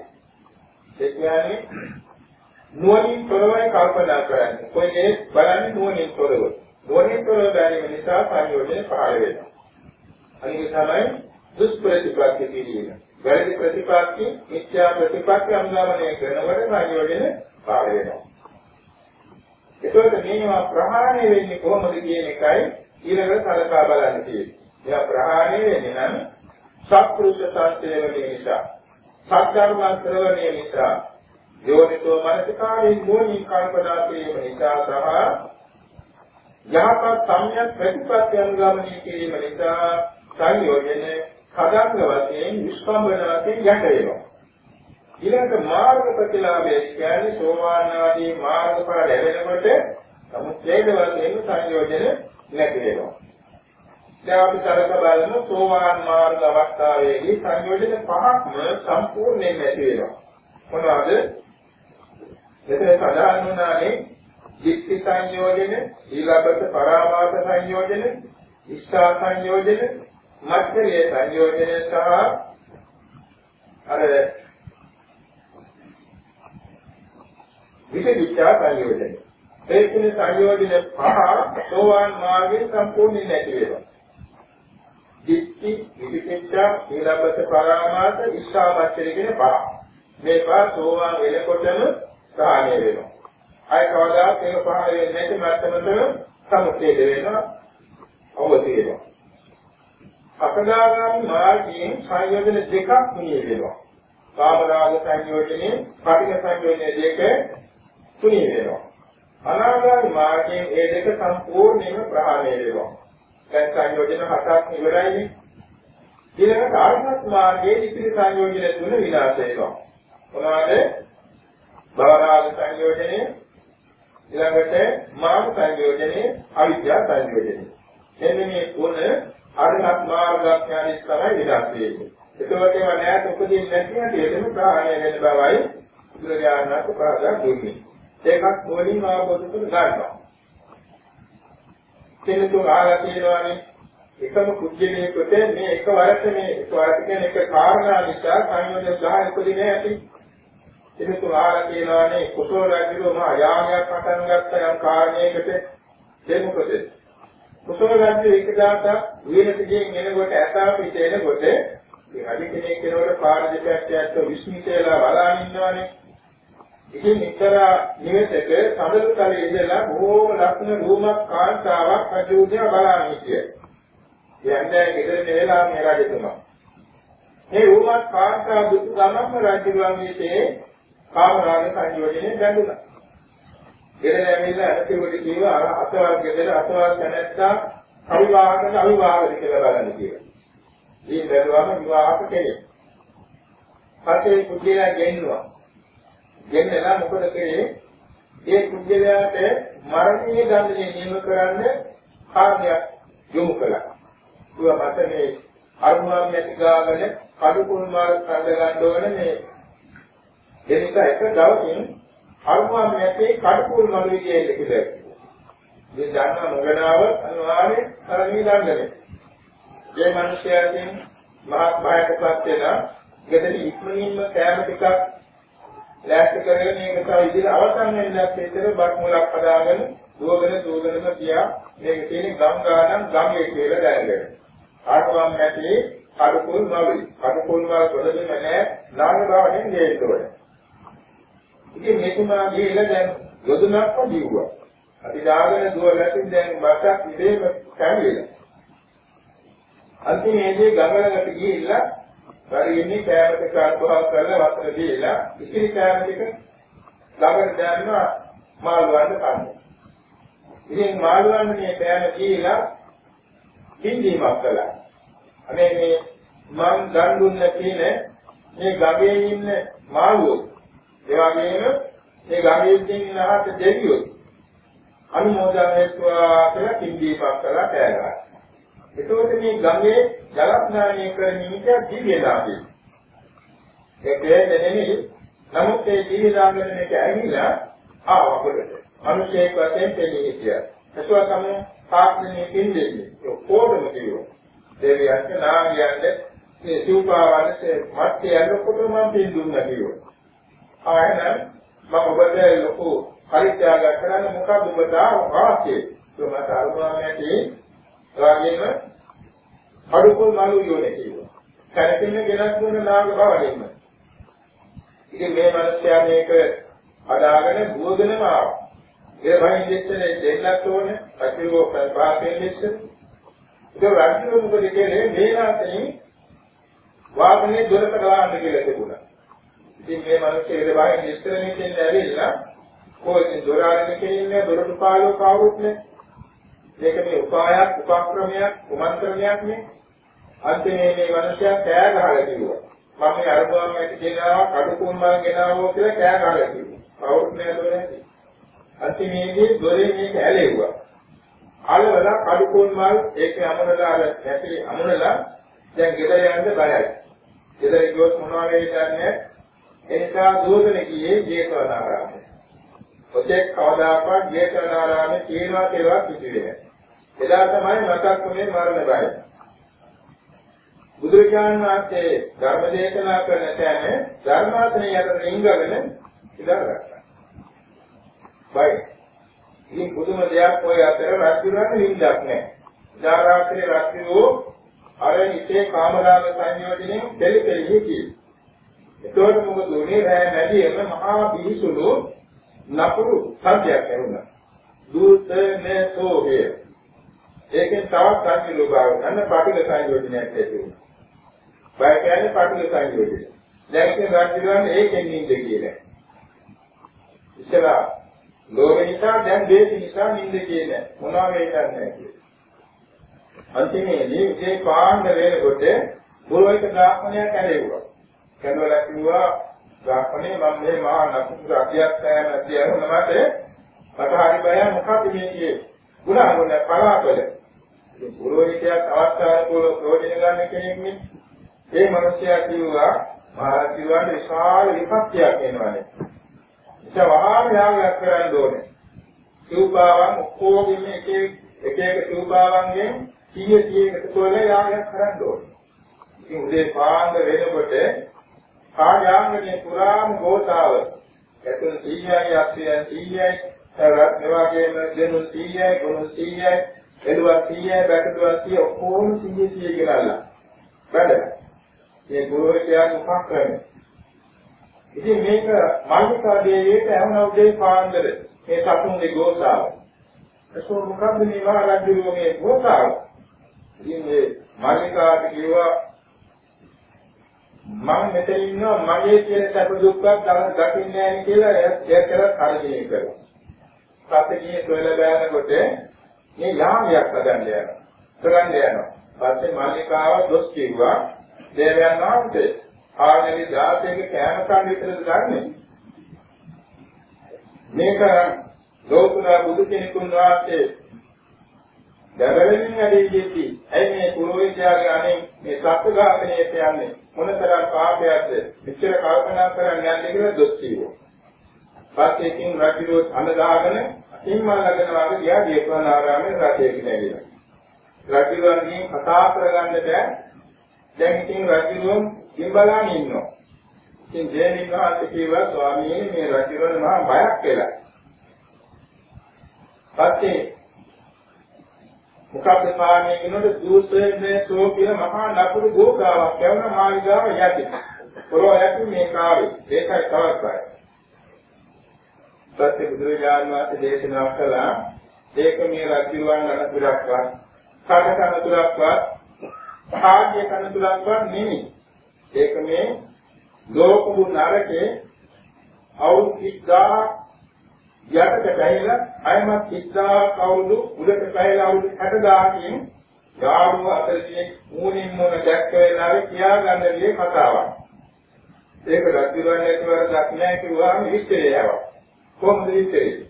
ඒ කියන්නේ නුවණින් තොරවයි කල්පනා කරන්නේ. කොහේ බලන්නේ නුවණින් තොරව. නුවණින් තොරව බැලීම නිසා සංයෝජන පහළ වෙනවා. අනික තමයි දුෂ්ප්‍රතිපත්ති කිරීම. වැරදි ප්‍රතිපත්ති, මිත්‍යා ප්‍රතිපත්ති අනුගමනය කරනකොට සංයෝජන පහළ වෙනවා. ඒකත් මේවා ප්‍රහාණය වෙන්නේ කොහොමද කියන එකයි ඊළඟට සලකා බලන්න තියෙන්නේ. එයා ප්‍රහාණය වෙන්නේ නම් සත්පුරුෂ සංසේවනයේ නිසා සත්‍යර්ම ශ්‍රවණයේ නිසා යෝනිසෝ මනසිකාරේ මොණී කල්පනා කිරීම නිසා සහ යහපත් සම්‍යක් ප්‍රතිපත්ති අනුගමනය කිරීම නිසා සංයෝජන කදාංග වශයෙන් නිෂ්කම්බන වශයෙන් යට වෙනවා. ඊළඟ මාර්ග ප්‍රතිලාභය කියන්නේ සෝවාන් ආදී මාර්ගඵල ලැබෙනකොට සමුච්ඡේද වශයෙන් සංයෝජන නැති වෙනවා. දැන් අපි සලක බලමු සෝවාන් මාර්ග අවස්ථාවේදී සංයෝජන පහක්ම සම්පූර්ණයෙන් නැති වෙනවා. මොනවද? මෙතන සඳහන් වුණානේ දික්ටි සංයෝජන, ඊළඟට පරාමාස සංයෝජන, ඉෂ්ඨා සංයෝජන, මච්චරිය සංයෝජන සහ අර විශේෂිතා සංයෝජන. ඒ කියන සංයෝජන පහ සෝවාන් මාර්ගයෙන් සම්පූර්ණයෙන් නැති වෙනවා. දිට්ඨි විචිකිච්ඡා ඊළඟට පරාමාස ඉස්සාමච්චර කියන පහ. මේ පහ සෝවාන් වෙනකොටම සාහනය වෙනවා. අය කවදාත් ඒක පහ වෙන්නේ නැති මට්ටමට සමුච්ඡේද වෙනවා. අවදි වෙනවා. අපදාගාමි මාර්ගයෙන් සංයෝජන දෙකක් නිය වෙනවා. කාමරාග සංයෝජනේ, පටිඝ සංයෝජනේ දෙක තුනී වෙනවා. අනාගාමි මාර්ගයෙන් ඒ දෙක සම්පූර්ණයෙන්ම ප්‍රහාණය වෙනවා. දැන් සංයෝජන හතක් ඉවරයිනේ. ඊළඟට ආර්ථික මාර්ගයේ ඉතිරි සංයෝජන තුන විනාශ වෙනවා. මොනවාද? භවරාග සංයෝජනය ඊළඟට මාන සංයෝජනය අවිද්‍යා සංයෝජනය එන්න මේ ගුණ අරහත් මාර්ගඥානි තමයි විනාශ වෙන්නේ එතකොට ඒවා නැත් උපදින්නේ නැති හැටියටම ප්‍රාණය වෙන බවයි බුදුරජාණන් වහන්සේ පාදා දුන්නේ ඒකත් මොනින් ආවොත් ගන්නවා කෙනෙකුට ආලා තියෙනවානේ එකම කුජලයකට මේ එකවරට මේ එකවරට කියන්නේ එක කාරණා නිසා සංයෝජන 10 උපදින්නේ නැති. එතකොට ආලා කියනවානේ කුසල රජුගේ මහා යාගයක් පටන් ගත්ත යම් කාරණයකට දෙමුකද. කුසල රජු එකදාට වීරතිගෙන් එනකොට ඇතා පිට එනකොට මේ රජ කෙනෙක් කෙනකොට පාර දෙකක් ඇත්ත විශ්මිතේලා බලන් ඉන්නවානේ. ඉතින් එක්තරා නිවෙසක සඳල් තලයේ ඉඳලා බොහෝම ලක්ෂණ රූමක් කාන්තාවක් රජුදියා බලන් හිටියේ. යන්නේ ගෙදර වෙලා මේ රජතුමා. මේ රූමත් කාන්තා දුක් ගමම රජුගන්ගේ කාමරාග සංයෝජනේ බැඳුණා. ගෙදර ඇවිල්ලා අතිවලි කියව අර අතවල් ගෙදර අතවල් තැනැත්තා අවිවාහකද අවිවාහකද කියලා බලන්න කියලා. මේ බැලුවම විවාහක කෙනෙක්. පස්සේ කුජේලා ගෙන්නවා. ගෙන්නලා මොකද කරේ? ඒ කුජලයාට මරණීය දඬුවම් නියම කරන්න කාර්යයක් යොමු කළා. දුව මත මේ අරුණාම් නැති ගාගෙන කඩුකුල් මාර කඩ ගන්න ඕනේ මේ එනික එක දවසින් අරුණාම් නැති කඩුකුල් මල විදියට කියලා. මේ ධර්ම මොගනාව අනිවාර්යෙන් තරමී දන්නනේ. මේ මිනිස්යාගෙන් මහත් භයකටපත් වෙන ගෙදර ඉක්මනින්ම කෑම ටිකක් ලෑස්ති කරගෙන මේක තව ඉදිරිය අවසන් වෙන්නත් විතර බත් මුලක් හදාගෙන දුවගෙන දුවගෙනම ගියා මේක තියෙන ගංගානම් ගඟේ කියලා දැනගෙන ආත්මම් නැති කඩකුල් මවි. කඩකුල් මව තොරදෙම නැහැ නාග බවෙන් දෙයිතෝනේ. ඉතින් මේකුමා ගිහලා දැන් යොදුනක්ම දීුවා. අපි දාගෙන දුවලකින් දැන් බසක් ඉදේම කැවිලා. අන්තිමේදී ගඟලකට ගිහිල්ලා පරිින්නේ කෑමක කාර්යභාව කරලා වතුර දීලා ඉතිරි කෑම ටික ළඟට දැම්මා මාළුවන්ට කන්න. ඉතින් මාළුවන්ට මේ කෑම දීලා කිඳීමක් කළා. අනේ මේ මං දන් දුන්න කියන මේ ගමේ ඉන්න මාළුවෝ ඒ වගේම මේ ගමේ ඉන්න අහත දෙවියෝ අනුමෝදන් වෙත්වා කියලා කිඳීමක් කළා කෑගා. එතකොට මේ ගමේ ජල ස්නානය කරන නිමිත දිව්‍ය දාපේ. ඒ කියන්නේ නෙමෙයි නමුත් ඒ දිව්‍ය දාගෙන මේක ඇහිලා ආවා පොඩට. මිනිසෙක් වශයෙන් දෙන්නේ හිටියා. ඒසවා තමයි තාක්ෂණයේ පින්දෙන්නේ. ඔක්කොම කියනවා. දෙවියන්ට නාගයන්ට මේ සිව්පාවන්ට මැත්තේ යනකොට මම පින් දුන්නා කියනවා. ආයෙත් මම ඔබට ලොකු පරිත්‍යාගයක් කරන්න මොකක්ද ඔබට වාසිය. ඒ මත අරුණාමයේදී රාගයෙම අඩුකුල් මලු යෝනේ කියනවා. කැරකෙන්න ගෙනත් දුන්න නාග බවදෙන්න. ඉතින් මේ මිනිස්යා මේක අදාගෙන බුවගෙනම ආවා. ඒ වගේ ඉන්ජෙක්ෂන් දෙන්නත් ඕනේ. අකිලෝ ප්‍රපාතයෙන් ඉන්ජෙක්ෂන්. ඒක රාජ්‍ය මොකද කියන්නේ මේ රාතෙන් වාහනේ දොරට ගලවන්න කියලා තිබුණා. ඉතින් මේ මිනිස්සු ඒ වගේ ඉන්ජෙක්ෂන් එකෙන් ඇවිල්ලා කොහෙන් දොර ආරගෙන කියන්නේ දොරට පාලෝ කවුරුත් නේ. මේක මේ උපායක්, උපක්‍රමයක්, කුමන්ත්‍රණයක් නේ. අන්තිමේ මේ මිනිස්සයා කෑ ගහලා කිව්වා. මම මේ අරමුණක් ඇති ගෙනාවා, කඩුකුම් මං ගෙනාවෝ කියලා කෑ ගහලා කිව්වා. කවුරුත් නෑ දොරේ. අන්තිමේදී දොරේ මේක ඇලෙව්වා. අලවලා කඩුකොන් මල් ඒක අමුණලා අර නැති අමුණලා දැන් ගෙදර යන්න බයයි. ගෙදර ගියොත් මොනවා වෙයිද දන්නේ එනිසා දෝෂණ ගියේ ජේතවනාරාමයේ. ඔතේ කවදාකවත් ජේතවනාරාමයේ තියෙනවා කියලා කිසිවේ නැහැ. එදා තමයි මතක් වුණේ මරණ බය. බුදුරජාණන් වහන්සේ ධර්ම දේශනා කරන තැන ධර්මාසනය යට රිංගගෙන ඉඳලා බයි. ඉතින් පුදුම දෙයක් ඔය අතර රැස්විරන්න හින්දක් නැහැ. ඉදාරාත්‍රේ රැස්විරෝ අර ඉතේ කාමරාග සංයෝජනෙන් දෙලි දෙලි හිටියේ. ඒතකොට මොකද උනේ රෑ නැදියම මහා බිහිසුළු නපුරු සත්‍යයක් ලැබුණා. දුතනේ සෝහේ. ඒකෙන් තවත් සංකල්ප භාව ගන්න පාටික සංයෝජනයක් ඇති වුණා. බය කියන්නේ පාටික සංයෝජනය. දැන් ඉතින් රැස්විරන්න ඒකෙන් නින්ද කියලා. ඉතලා ලෝභ නිසා දැන් ද්වේෂ නිසා නිින්ද කියන්නේ මොනවා වේදන්නේ කියන්නේ. අන්තිමේදී මේ පාණ්ඩ වේලකොට බුරෝහිත බ්‍රාහ්මණයා කැලෙව්වා. කැලවලා කිව්වා ගාපනේ මම මේ මහා නපුරු අධ්‍යයක් ගන්න කියන මට මට හරි බය මොකක්ද මේ කියේ ගුණාගුණ පලාපල ඉතින් පුරෝහිතයක් අවස්ථාවකෝ ප්‍රයෝජන ගන්න කෙනෙක් නේ ඒ මිනිසයා කිව්වා මහරජුන් විශාල විපත්තියක් එනවානේ. ඒක වහාම යාගයක් කරන්න ඕනේ. සූපාවන් ඔක්කොගෙම එක එක එක සූපාවන්ගෙන් 100 100 එකතු කරලා යාගයක් කරන්න ඕනේ. ඉතින් උදේ පාන්දර වෙනකොට කාර්යාංගනේ පුරාම ගෝතාව. ඇතුන් 100යි 800යි 100යි ඒ වගේම දෙනුන් 100යි ගුණුන් 100යි එළුවක් 100යි බැටළුවක් 100 ඔක්කොම 100 100 කියලා වැඩ මේ ගුරුවරයාගේ උපක්‍රමය ඉතින් මේක මාර්ගිකා දේවියට හැම උදේ පාන්දර මේ සතුන්ගේ ගෝසාව. ඒක මොකක්ද මේ මහරජුගේ ගෝසාව? ඉතින් මේ මාර්ගිකාට කිව්වා මම මෙතන ඉන්නවා මගේ කියන සැප දුක්වත් දකින්නේ නැහැ කියලා එයා කරත් හරිනේ කරා. සත්‍යයේ සොයලා බෑනකොට මේ යාමයක් හදන්න යනවා. කරන්න යනවා. පස්සේ මාලිකාව දොස් කිව්වා දේවයන් වහන්සේ ආනෙලි 16ක කෑම කන්න විතරද ගන්නෙ. මේක ලෝකුරා බුදු කෙනෙකුන් වහන්සේ දරවලින් ඇදෙන්නේ ඇයි මේ පුරෝහිතයාගේ අනේ මේ සත්‍ය ඝාතනයට යන්නේ මොනතරම් පාපයක්ද මෙච්චර කල්පනා කරන්නේ යන්නේ කියලා දොස් කිව්වා. පස්සේ ඉතින් රජුරෝ අඳදාගෙන අතින්මල් ළඟන වගේ ගියා දීපවනාරාමේ රජයෙක් නැගිලා. රජුරුවන්ගෙන් කතා කරගන්න බෑ. දැන් ඉතින් රජුරුවන් කිඹලාන ඉන්නවා. ඉතින් ජේනින් වහන්සේ කිව්වා ස්වාමීනි මේ රජුරුවන් මහා බයක් කියලා. පස්සේ මොකක්ද පාන්නේ කියනකොට දූෂණය සෝ කියන මහා නපුරු ගෝකාවක් යවන මාළිගාව යටි. පොරෝ යටි මේ කාවේ. ඒකයි තවත් බය. සත්‍ය බුදුරජාණන් වහන්සේ දේශනා කළා ඒක මේ රජුවන් අනතුරක්වත්, කාටක අනතුරක්වත්, භාග්‍ය කනතුරක්වත් නෙමෙයි. ඒක මේ ලෝකු නරකේ අවුරුදු 30000 යටට පැහැලා අයමත් 30000 කවුරු උඩට පැහැලා අවුරුදු 60000කින් ගාඩුව අතරදී මූණින් මූණ දැක්ක වෙලාවේ කියාගන්න විදිහේ කතාවක්. ඒක රජුරන් ඇතුවර දක්නෑ කිව්වම විස්තරයව. කොහොමද විස්තරය?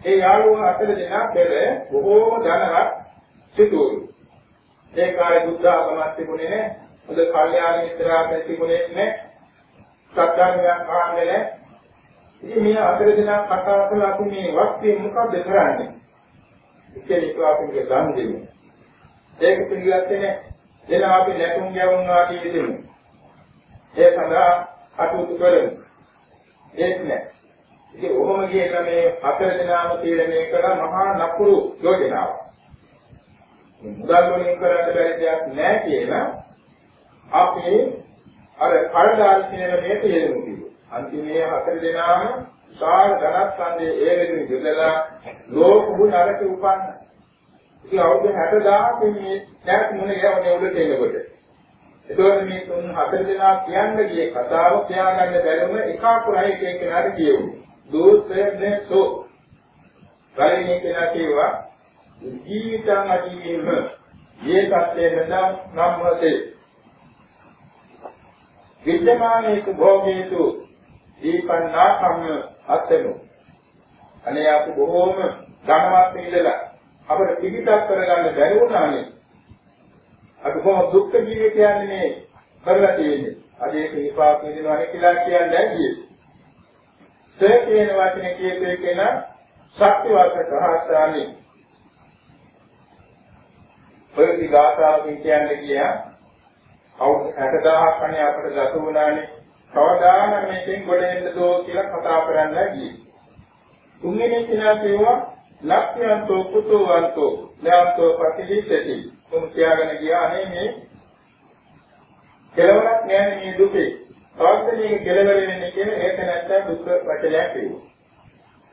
ඒ යාළුවා අතර දෙනා පෙර බොහෝම ධනවත් සිටුවරු. ඒ කාලේ බුද්ධ ආගමක් තිබුණේ නැහැ. හොඳ කල්යාණ මිත්‍රාට තිබුණේ නැහැ. සත්‍යඥාන කාණ්ඩේ නැහැ. ඉතින් මේ අතර දෙනා කතා කරලා අපි මේ වස්තුවේ මොකද්ද කරන්නේ? ඉතින් අපි මේක ගන්න දෙමු. ඒක පිළිගත්තේ නැහැ. එන අපි නැතුම් ගැවුන්නා කියදෙමු. ඒ සඳහා අතුතු කරමු. ඒක නෑ. ඉතින් ඔහොම කියන මේ අතර දෙනාම තීරණය කළ මහා නපුරු යෝජනාවක්. මුදල් වලින් කරන්න බැරි දෙයක් නෑ කියලා අපි අර කල්දාල් කියන මේ තේරුම් අන්තිමේ හතර දෙනාම සාර ධනස්කන්ධයේ ඒ වෙදින් යොදලා ලෝකුහු නරක උපන්න. ඉතින් අවුරුදු 60000 මේ දැක් මුණ යවන්නේ උඩට එනකොට. එතකොට මේ තුන් හතර දෙනා කියන්න ගියේ කතාව කියාගන්න බැරිම එකක් රයි කියන කෙනාට කියවුනේ. දෝෂයෙන් සෝ. පළවෙනි කෙනා කිව්වා ජීවිතං අජීවීම මේ සත්‍යයෙන් නම් වතේ විද්‍යමානේක භෝගේතු දීපන්නා කම්ම අත්දෙනු. අනේ අපි බොහෝම ධනවත් ඉඳලා අපිට පිළිපදක් කරගන්න බැරි වුණානේ. අපි කොහොම දුක්ඛ ජීවිතය යන්නේ කරලා තියෙන්නේ. අද ඒක විපාක දෙනවා කියලා කියන්නේ නැහැ. සේ කියන වචනේ කියපේ කෙනා ශක්තිවත් සහස්සානි. ප්‍රති ගාථාවකින් කියන්නේ කියා අවුරුදු 60000ක් අනේ අපිට ගත වුණානේ කවදානම් මේකෙන් ගොඩ එන්න දෝ කියලා කතා කරන්න ගියේ. තුන්වෙනි කෙනා කියුවා ලක්ෂ්‍යන්තෝ කුතෝවන්තෝ ඥාන්තෝ පටිවිසති. උන් කියාගෙන ගියා අනේ මේ කෙලවරක් නෑ මේ දුකේ. තවස්තනේ කෙලවර වෙන්නේ කියන ඒක නැත්තම් දුක් වචනයක් කියුවා.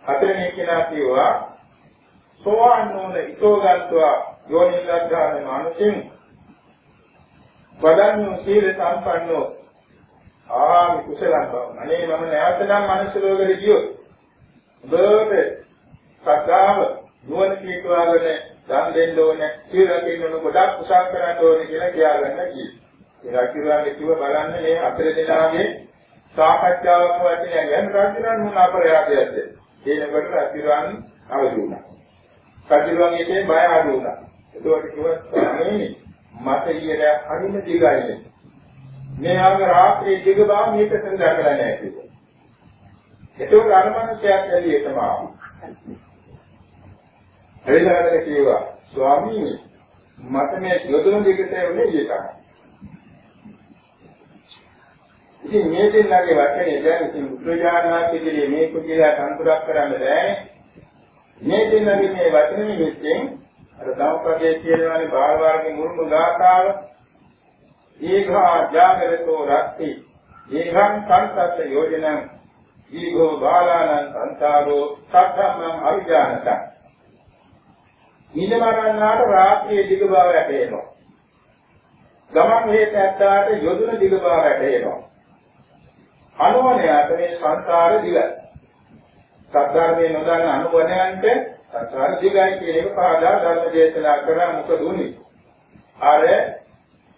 හතරවෙනි කෙනා කියුවා සෝවාන් නොවන ඊතෝගන්තවා යෝනිලග්ගාන මානසින් වදන්‍යෝ සීල සම්පන්නෝ ආමි කුසලං බව. අනේ මම නැවත නම් මනුෂ්‍ය ලෝකෙට ගියොත් බර්ධ සත්‍යාව නුවණ කීකවාගෙන දන් දෙන්න ඕනේ, සීල රකින්න ඕනේ, ගොඩක් කුසල් කරන්න ඕනේ කියලා කියාගන්න කිව්වා. ඒ රකිරාගේ කිව්ව බලන්න මේ අතර දෙනාගේ සාකච්ඡාවක් වශයෙන් යන රාජ්‍යයන් මොන අපරාධයක්ද? ඒනකොට රාජ්‍යයන් අවදි වුණා. රාජ්‍යයන්ගේ බය අඩු වුණා. ඒකෝට කිව්වා ස්වාමීනි මට ඊයේ හරිම දිගයිනේ. මේ ආග රාත්‍රියේ දිග බව මේක සඳහන් නැහැ කිව්වා. ඒකෝට අනුමනසයක් එළියටම ආවා. එවිට කිව්වා ස්වාමීනි මට මේ යොදුන දිගට එන්නේ ඊට. ඉතින් මේ දෙන්නගේ වචනේ දැන් ඉතින් බුදුජානනාථගේ මේ කුජිලා සම්පූර්ණ කරන්න බෑනේ. මේ දෙන්නගේ මේ වචනේ නිමිත්තෙන් අර දවකගේ කියනවානේ බාලවාරගේ මුල්ම ගාථාව. ඒඝා ජාගරතෝ රක්ති ඒඝං සංසත් යෝජනං. දීඝෝ බාලානං සංසාරෝ සත්‍යමං අවිජානතං. ඉඳමරන්නාට රාත්‍රියේ දිග බව වැටේනවා ගමන් හේත ඇත්තාට යොදුන දිග බව වැටේනවා අනුවණයට මේ සංසාර දිගයි. සත්‍ධර්මයේ නොදන්න අනුවණයන්ට සංසාර දිගයි කියන එක පාදා ධර්ම දේශනා කරා මොකද උනේ? අර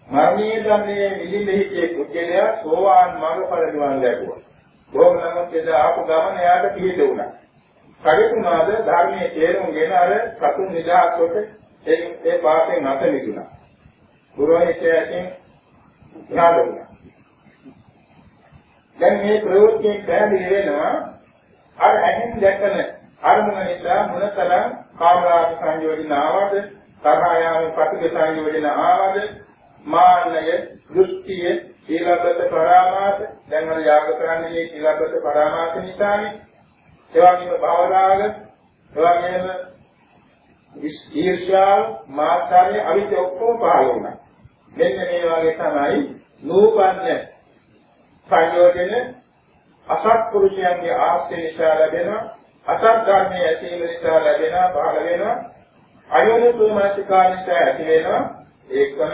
මරණීය ධර්මයේ මිලිලෙහිගේ කුජලයා සෝවාන් මාර්ගඵල නිවන් ලැබුවා. බොහොම නමුත් එදා ආපු ගමන එයාට පිළිද වුණා. කරිතුමාද ධර්මයේ තේරුම්ගෙන අර සතුන් නිදහස් කොට ඒ ඒ පාසෙන් නැත මිදුණා. පුරෝහිතයන් ඥාන වුණා. දැන් මේ ප්‍රයෝගයෙන් පැහැදිලි වෙනවා. අර ඇහෙන් දැකන අරමුණ නිසා මොනතරම් කාමරාග සංයෝජන ආවද තරහයාම ප්‍රතික සංයෝජන ආවද මාන්නය දෘෂ්ටිය සීලබ්බත පරාමාස දැන් අර යාග කරන්නේ මේ සීලබ්බත පරාමාස නිසානේ. ඒ වගේම භවරාග ඒ වගේම ඊර්ෂ්‍යා මාත්‍රාවේ අවිද්‍ය ඔක්කොම පහළ වුණා. මෙන්න මේ වගේ තමයි නූපන්නේ සංයෝජන අසත්පුරුෂයන්ගේ ආශ්‍රය නිසා ලැබෙනවා අසත් ධර්මයේ ඇතිවීම නිසා ලැබෙනවා පහළ වෙනවා අයෝනිසෝ මනසිකා නිසා ඇති වෙනවා ඒකම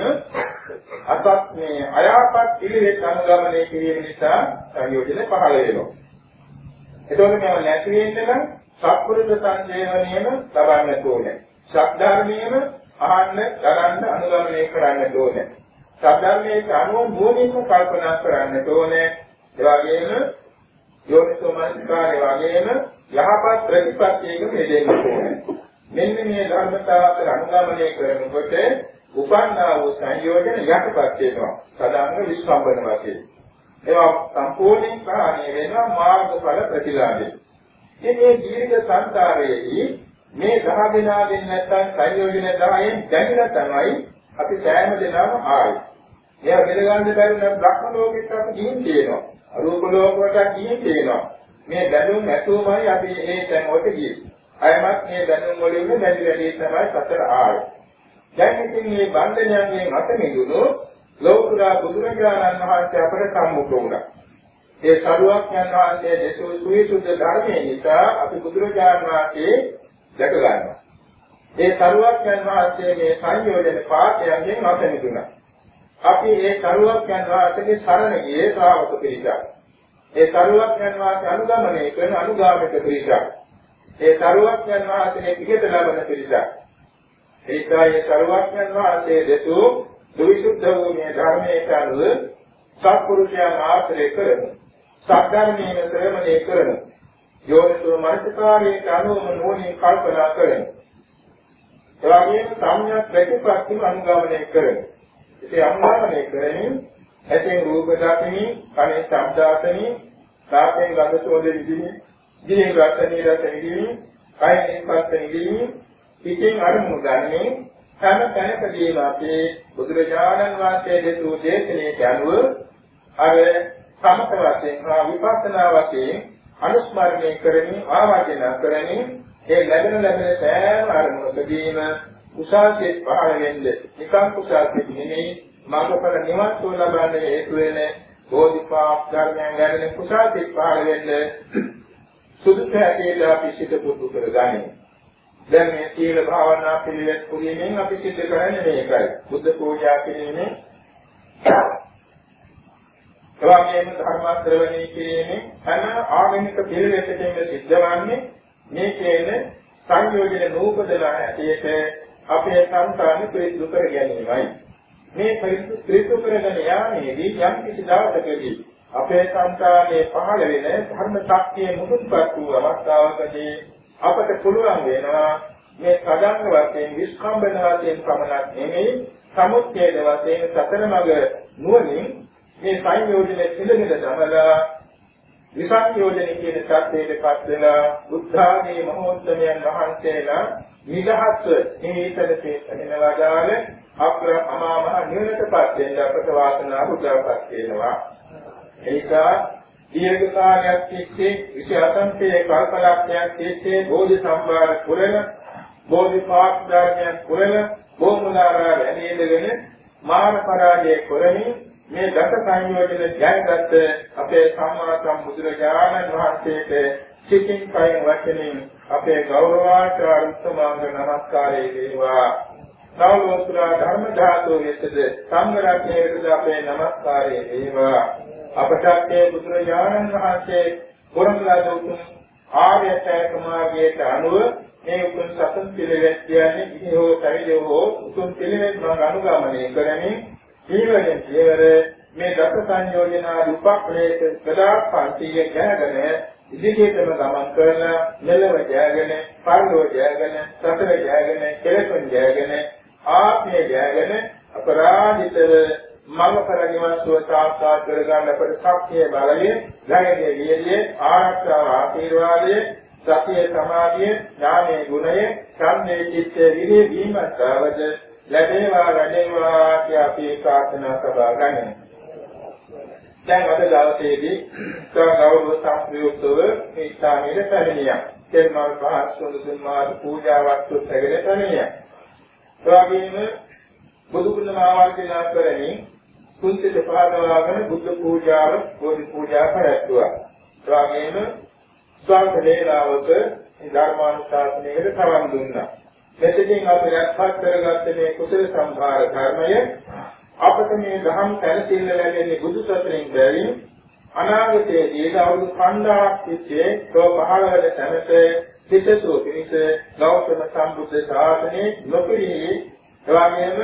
අසත් මේ අයාපත් පිළිවෙත් අනුගමනය කිරීම නිසා සංයෝජන පහළ වෙනවා එතකොට මේවා නැති වෙන්න නම් සත්පුරුෂ සංජේවණයම ලබන්න ඕනේ සත්ධර්මයේම අහන්න, දරන්න, අනුගමනය කරන්න ඕනේ. සද්ධර්මයේ අනුව නුවණින් කල්පනා කරන්නට ඕනේ. ඒ වගේම යෝනිසෝ මනස්කාරය වගේම යහපත් ප්‍රතිපත්තියක මෙදෙන්න ඕනේ. මෙන්න මේ ධර්මතාවතර අනුගමනය කරනකොට උපන්නා වූ සංයෝජන යටපත් වෙනවා. සදාංග විස්කම්බන වශයෙන්. ඒවා සම්පූර්ණයෙන් ප්‍රහාණය වෙනවා මාර්ගඵල ප්‍රතිලාභය. ඉතින් මේ දීර්ඝ සංසාරයේදී මේ දහ දෙනාගෙන් නැත්තම් සංයෝජන 10න් දැනලා තමයි අපි සෑම දෙනාම ආවේ. එයා පිළිගන්න බැරි නම් බ්‍රහ්ම ලෝකෙට අපි ගිහින් තියෙනවා. අරූප ලෝකවලට ගිහින් තියෙනවා. මේ බැඳුම් ඇතුමයි අපි මේ තැන් වලට ගියේ. අයමත් මේ බැඳුම් වලින් බැඳි වැඩි තමයි සතර ආවේ. දැන් ඉතින් මේ බන්ධනයන්ගෙන් අත මිදුණු ලෝකුර බුදුරජාණන් වහන්සේ අපට සම්මුඛ වුණා. ඒ සරුවක් යන වාසේ දේශෝ සුවිසුද්ධ ධර්මයේ නිසා අපි බුදුරජාණන් වහන්සේ දැක ගන්නවා. ඒ සරුවක්යන් වහන්සේ මේ සංයෝජන පාඨයෙන් අත මිදුණා. අපි ඒ සරුවක්යන් වහන්සේගේ සරණ ගියේ ශ්‍රාවක පිරිසක්. ඒ සරුවක්යන් වහන්සේ අනුගමනය කරන අනුගාමික පිරිසක්. ඒ සරුවක්යන් වහන්සේ පිළිත ලබන පිරිසක්. ඒකයි සරුවක්යන් වහන්සේ දෙතු සවිසුද්ධ වූ මේ ධර්මයේ අනුව සත්පුරුෂයන් ආශ්‍රය කරමු. සත්‍යර්මයේ ශ්‍රවණය කරමු. යෝනිසෝ මනසකාරයේ අනුව මොනින් කල්පනා කරමු. එවැගේම සම්‍යක් ප්‍රතිපත්තිම අනුගමනය කරමු. ඒ අනුගමනය කරමින් ඇතෙන් රූප දකිමි, කනේ ශබ්ද අසමි, නාසයෙන් ගඳ සුවඳ විඳිමි, දිවෙන් රස නිරස විඳිමි, කයෙන් ස්පර්ශ විඳිමි, පිටින් අරමුණු ගන්නේ හැම තැනකදීම අපේ බුදුරජාණන් වහන්සේ දෙතු දේශනාවට අනුව අර සමත වශයෙන් හා විපස්සනා වශයෙන් අනුස්මරණය කරමින් ආවාදන කරමින් ඒ ලැබෙන ලැබෙන සෑම අරමුණකදීම කුසාසිත පහළ වෙන්නේ නිකම් කුසාසිත නෙමෙයි මාර්ගඵල නිවන් සුව ලබන්නේ හේතු වෙන බෝධිපාක් ධර්මයන් ගැන කුසාසිත පහළ වෙන්නේ සුදුසු හැටියට අපි සිත පුරුදු කරගන්නේ. දැන් මේ සීල භාවනා පිළිවෙත් කුලියෙන් අපි සිද්ධ කරන්නේ මේකයි. බුද්ධ පූජා කිරීමෙන්. එවාගෙම ධර්ම ශ්‍රවණය කිරීමෙන්. හැම ආගමික පිළිවෙතකින්ම සිද්ධ වන්නේ මේ කියන සංයෝජන නූපදලා ඇටියට අපේ සංසාරෙ පිළිසු කර ගැනීමයි. මේ පිළිසු කරගෙන යාමේදී යම් කිසි දවසකදී අපේ සංසාරයේ පහළ වෙන ධර්ම ශක්තිය මුදුන්පත් වූ අවස්ථාවකදී අපට පුළුවන් වෙනවා මේ සදාංග වශයෙන් විස්කම්බන වශයෙන් පමණක් නෙමෙයි සමුච්ඡේද වශයෙන් සතර මඟ නුවණින් මේ සංයෝජන පිළිමිද දමලා විසංයෝජන කියන ත්‍ත්වයටපත් වෙලා බුද්ධාගේ මහෝත්තමයන් වහන්සේලා නිදහස් නිහිතන තේසෙනවා දාල අප්‍ර අමා මහ නිවනටපත් වෙන්න අපට වාසනාව උදාපත් වෙනවා. ඒකා දීර්ඝ කාලයක් තිස්සේ විශේෂන්තේ කල්පලක්ෂයක් තිස්සේ බෝධි සම්භාර කුරණ බෝධි පාක්ෂාඥයන් කුරණ බෝමුලාරා වැනීදගෙන මාන පරාජය කරමින් මේ දස සංයෝජන ජයගත් අපේ සම්මා සම්බුදුරජාණන් වහන්සේට සිතින් කයින් වචනින් අපේ ගෞරවාචාර උත්තමාංග නමස්කාරය වේවා. නවලෝතුරා ධර්ම ධාතු වෙතද සංඝ රත්නයේද අපේ නමස්කාරය වේවා. අපට මේ බුදුරජාණන් වහන්සේ පුරමලා දුතුන් ආර්ය සත්‍යමාර්ගයට අනුව මේ උතුම් සසන් පිළිවෙත් කියන්නේ ඉහිෝ පරිදෝ උතුම් පිළිවෙත් මඟ අනුගමනය කරමින් ජීවනයේ ජීවර මේ දස සංයෝජනා උපක්‍රේත සදා පන්තිය ගැනගෙන ඉදිරියටම ගමන් කරන මෙලව ජයගෙන පරලෝ ජයගෙන සතර ජයගෙන කෙලෙසුන් ජයගෙන ආත්මය ජයගෙන අපරාධිතව මඟපර නිවන් සුව සාක්ෂාත් කරගන්න අපට ශක්තිය බලය ධෛර්යය විරිය ආරක්ෂාව ආශිර්වාදය සතිය සමාධිය ඥානයේ ගුණය ඡන්දේ චිත්තේ විරිය වීමතාවද ලැබේවා වැඩේවා කියා අපි ප්‍රාර්ථනා සබා ගනිමු. දැන් අද දවසේදී ගෞරව සම්ප්‍රයුක්තව මේ ස්ථානයේ පැමිණියා. තෙරුවන් වහන්සේ දුන්නාද පූජාවත් උත්සවයේ පැමිණියා. ඒ වගේම බුදු ගුණ මාවර්ජනා කරමින් කුංචිත පහදවාගෙන බුද්ධ පූජාව, බෝධි පූජා කරත්තුවා. ඒ වගේම ස්වල්ප වේලාවක මේ ධර්මානුශාසනයකට සවන් දුන්නා. මෙතකින් අපි රැස්පත් කරගත්ත මේ කුසල සම්භාර ධර්මය අපට මේ ධම් පැනසිල්ල ලැබෙන්නේ බුදු සසුනින් බැවින් අනාගතයේදී අවුරුදු 5000ක් තිස්සේ තෝ පහළ වෙන තැනට සිතසෝ පිණිස ගෞතම සම්බුද්ධ ශාසනයේ නොපිරී එවාගෙම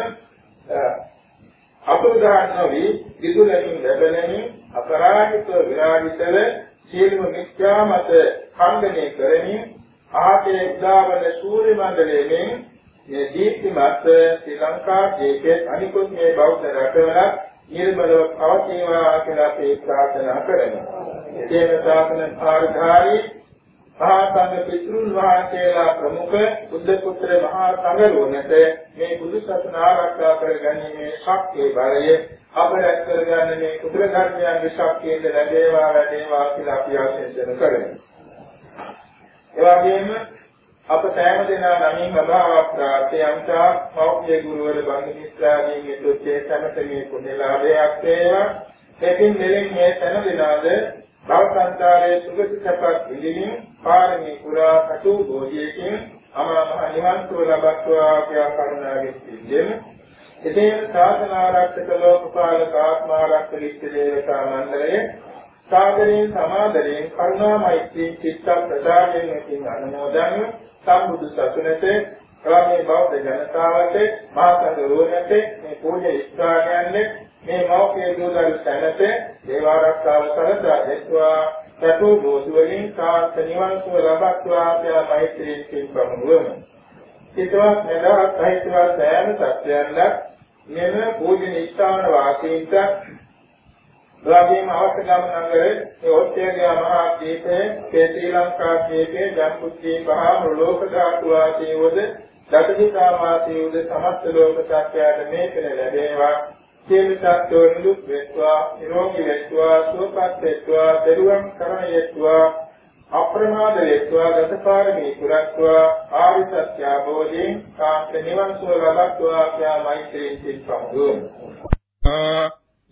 අපුදාන නොවි විදුලමින් ලැබෙනමින් අපරාජිත විරාජිතව සියලුම මිත්‍යා මත ඛණ්ඩනය කරමින් ආතේ උදාවන සූර්ය මණ්ඩලයෙන් මේ දීප්තිමත් ශ්‍රී ලංකා දේශයේ අනිකුත් මේ බෞද්ධ රටවල නිර්මලව පවතිනවා කියලා අපි ප්‍රාර්ථනා කරනවා. ඒ ප්‍රාර්ථනා ආධාරී මහා සංඝ පිටුන් වහන්සේලා ප්‍රමුඛ බුද්ධ පුත්‍ර මහා සංඝරුවනට මේ බුදු සසුන ආරක්ෂා කර ගැනීමේ ශක්තිය බලය අප රැස් කරගන්න මේ කුසල ධර්මයන්ගේ ශක්තියෙන් ලැබේවා වැඩේවා කියලා අපි ආශිර්වාද කරමු. ඒ වගේම අප සෑම දෙනා නමින් අභාවක් ප්‍රාර්ථයන්තා මෞර්ය ගුරුවර බංගිස්ත්‍රාගේ මෙතුත්තේ සමතමේ කුණලාභයක් වේවා. එකින් දෙලින් මේ සෑම දෙනාද භව සංසාරයේ සුගති සපක් විඳින්න පාරමී පුරා කටු බෝධියකින් අමා මහ නිවන් සුව ලබත්වා කියා කරුණාවෙන් සිටින්න. එතෙන් සාසන ආරක්ෂක ලෝකපාලක ආත්මාරක්ෂක ඉෂ්ට දේවතා මණ්ඩලයේ සාදරයෙන් සමාදරයෙන් කරුණා මෛත්‍රී චිත්ත ප්‍රසාරයෙන් මෙතින් අනුමෝදන් සම්බුදු සසුනට රාමේ බෞද්ධ ජනතාවට මහා සංඝරුවනට මේ පූජ්‍ය ස්ථානයන්ට මේ මෞඛ්‍ය දෝදල් සැනත දේව ආරක්ෂාව සලසා දෙත්වා සතු දෝෂ වලින් කාන්ත නිවන් සුව ලබත්වා කියලා මෛත්‍රී සිල් ප්‍රමුණුවමු. සිතවත් නේද සහිතව සෑම සත්‍යයන්ට මෙම පූජන ස්ථාන වාසීන්ට රාගයෙන් අවශ්‍ය ගමන් නගරේ මේ ඔස්ට්‍රේලියා මහා දීපේ මේ ශ්‍රී ලංකා දීපේ ජම්පුත්‍රි මහා ලෝක ධාතු වාසීවද දසදිකා වාසීවද සමස්ත ලෝක සත්‍යයට මේ පෙර ලැබේවා. සියලු සත්වෝ නිදුක් වෙත්වා නිරෝගී වෙත්වා සුවපත් වෙත්වා දරුවන් කරණ වෙත්වා අප්‍රමාද වෙත්වා ගතපාරමී පුරත්වා ආරි සත්‍ය අවබෝධයෙන් කාන්ත නිවන් සුව ලබත්වා කියා මෛත්‍රියෙන් සිතමු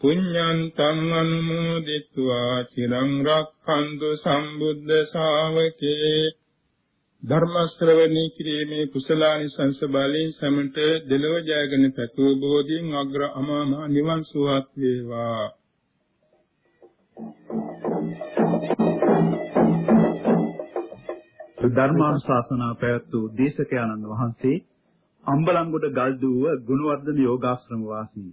පුඤ්ඤන්තං අනුමෝදිत्वा චිරං රක්ඛන්තු සම්බුද්ධ ශාවකේ. ධර්ම ශ්‍රවණී කිරීමේ කුසලානිසංස බලයෙන් සමට දෙලව ජයගෙන පැතුූ බෝධියෙන් අග්‍ර අමාම නිවන් සුවත් වේවා. ධර්මානුශාසනා පැවැත් වූ දේශකයන්න් වහන්සේ අම්බලන්ගොඩ ගල්දුව ගුණවර්ධන යෝගාශ්‍රම වාසී.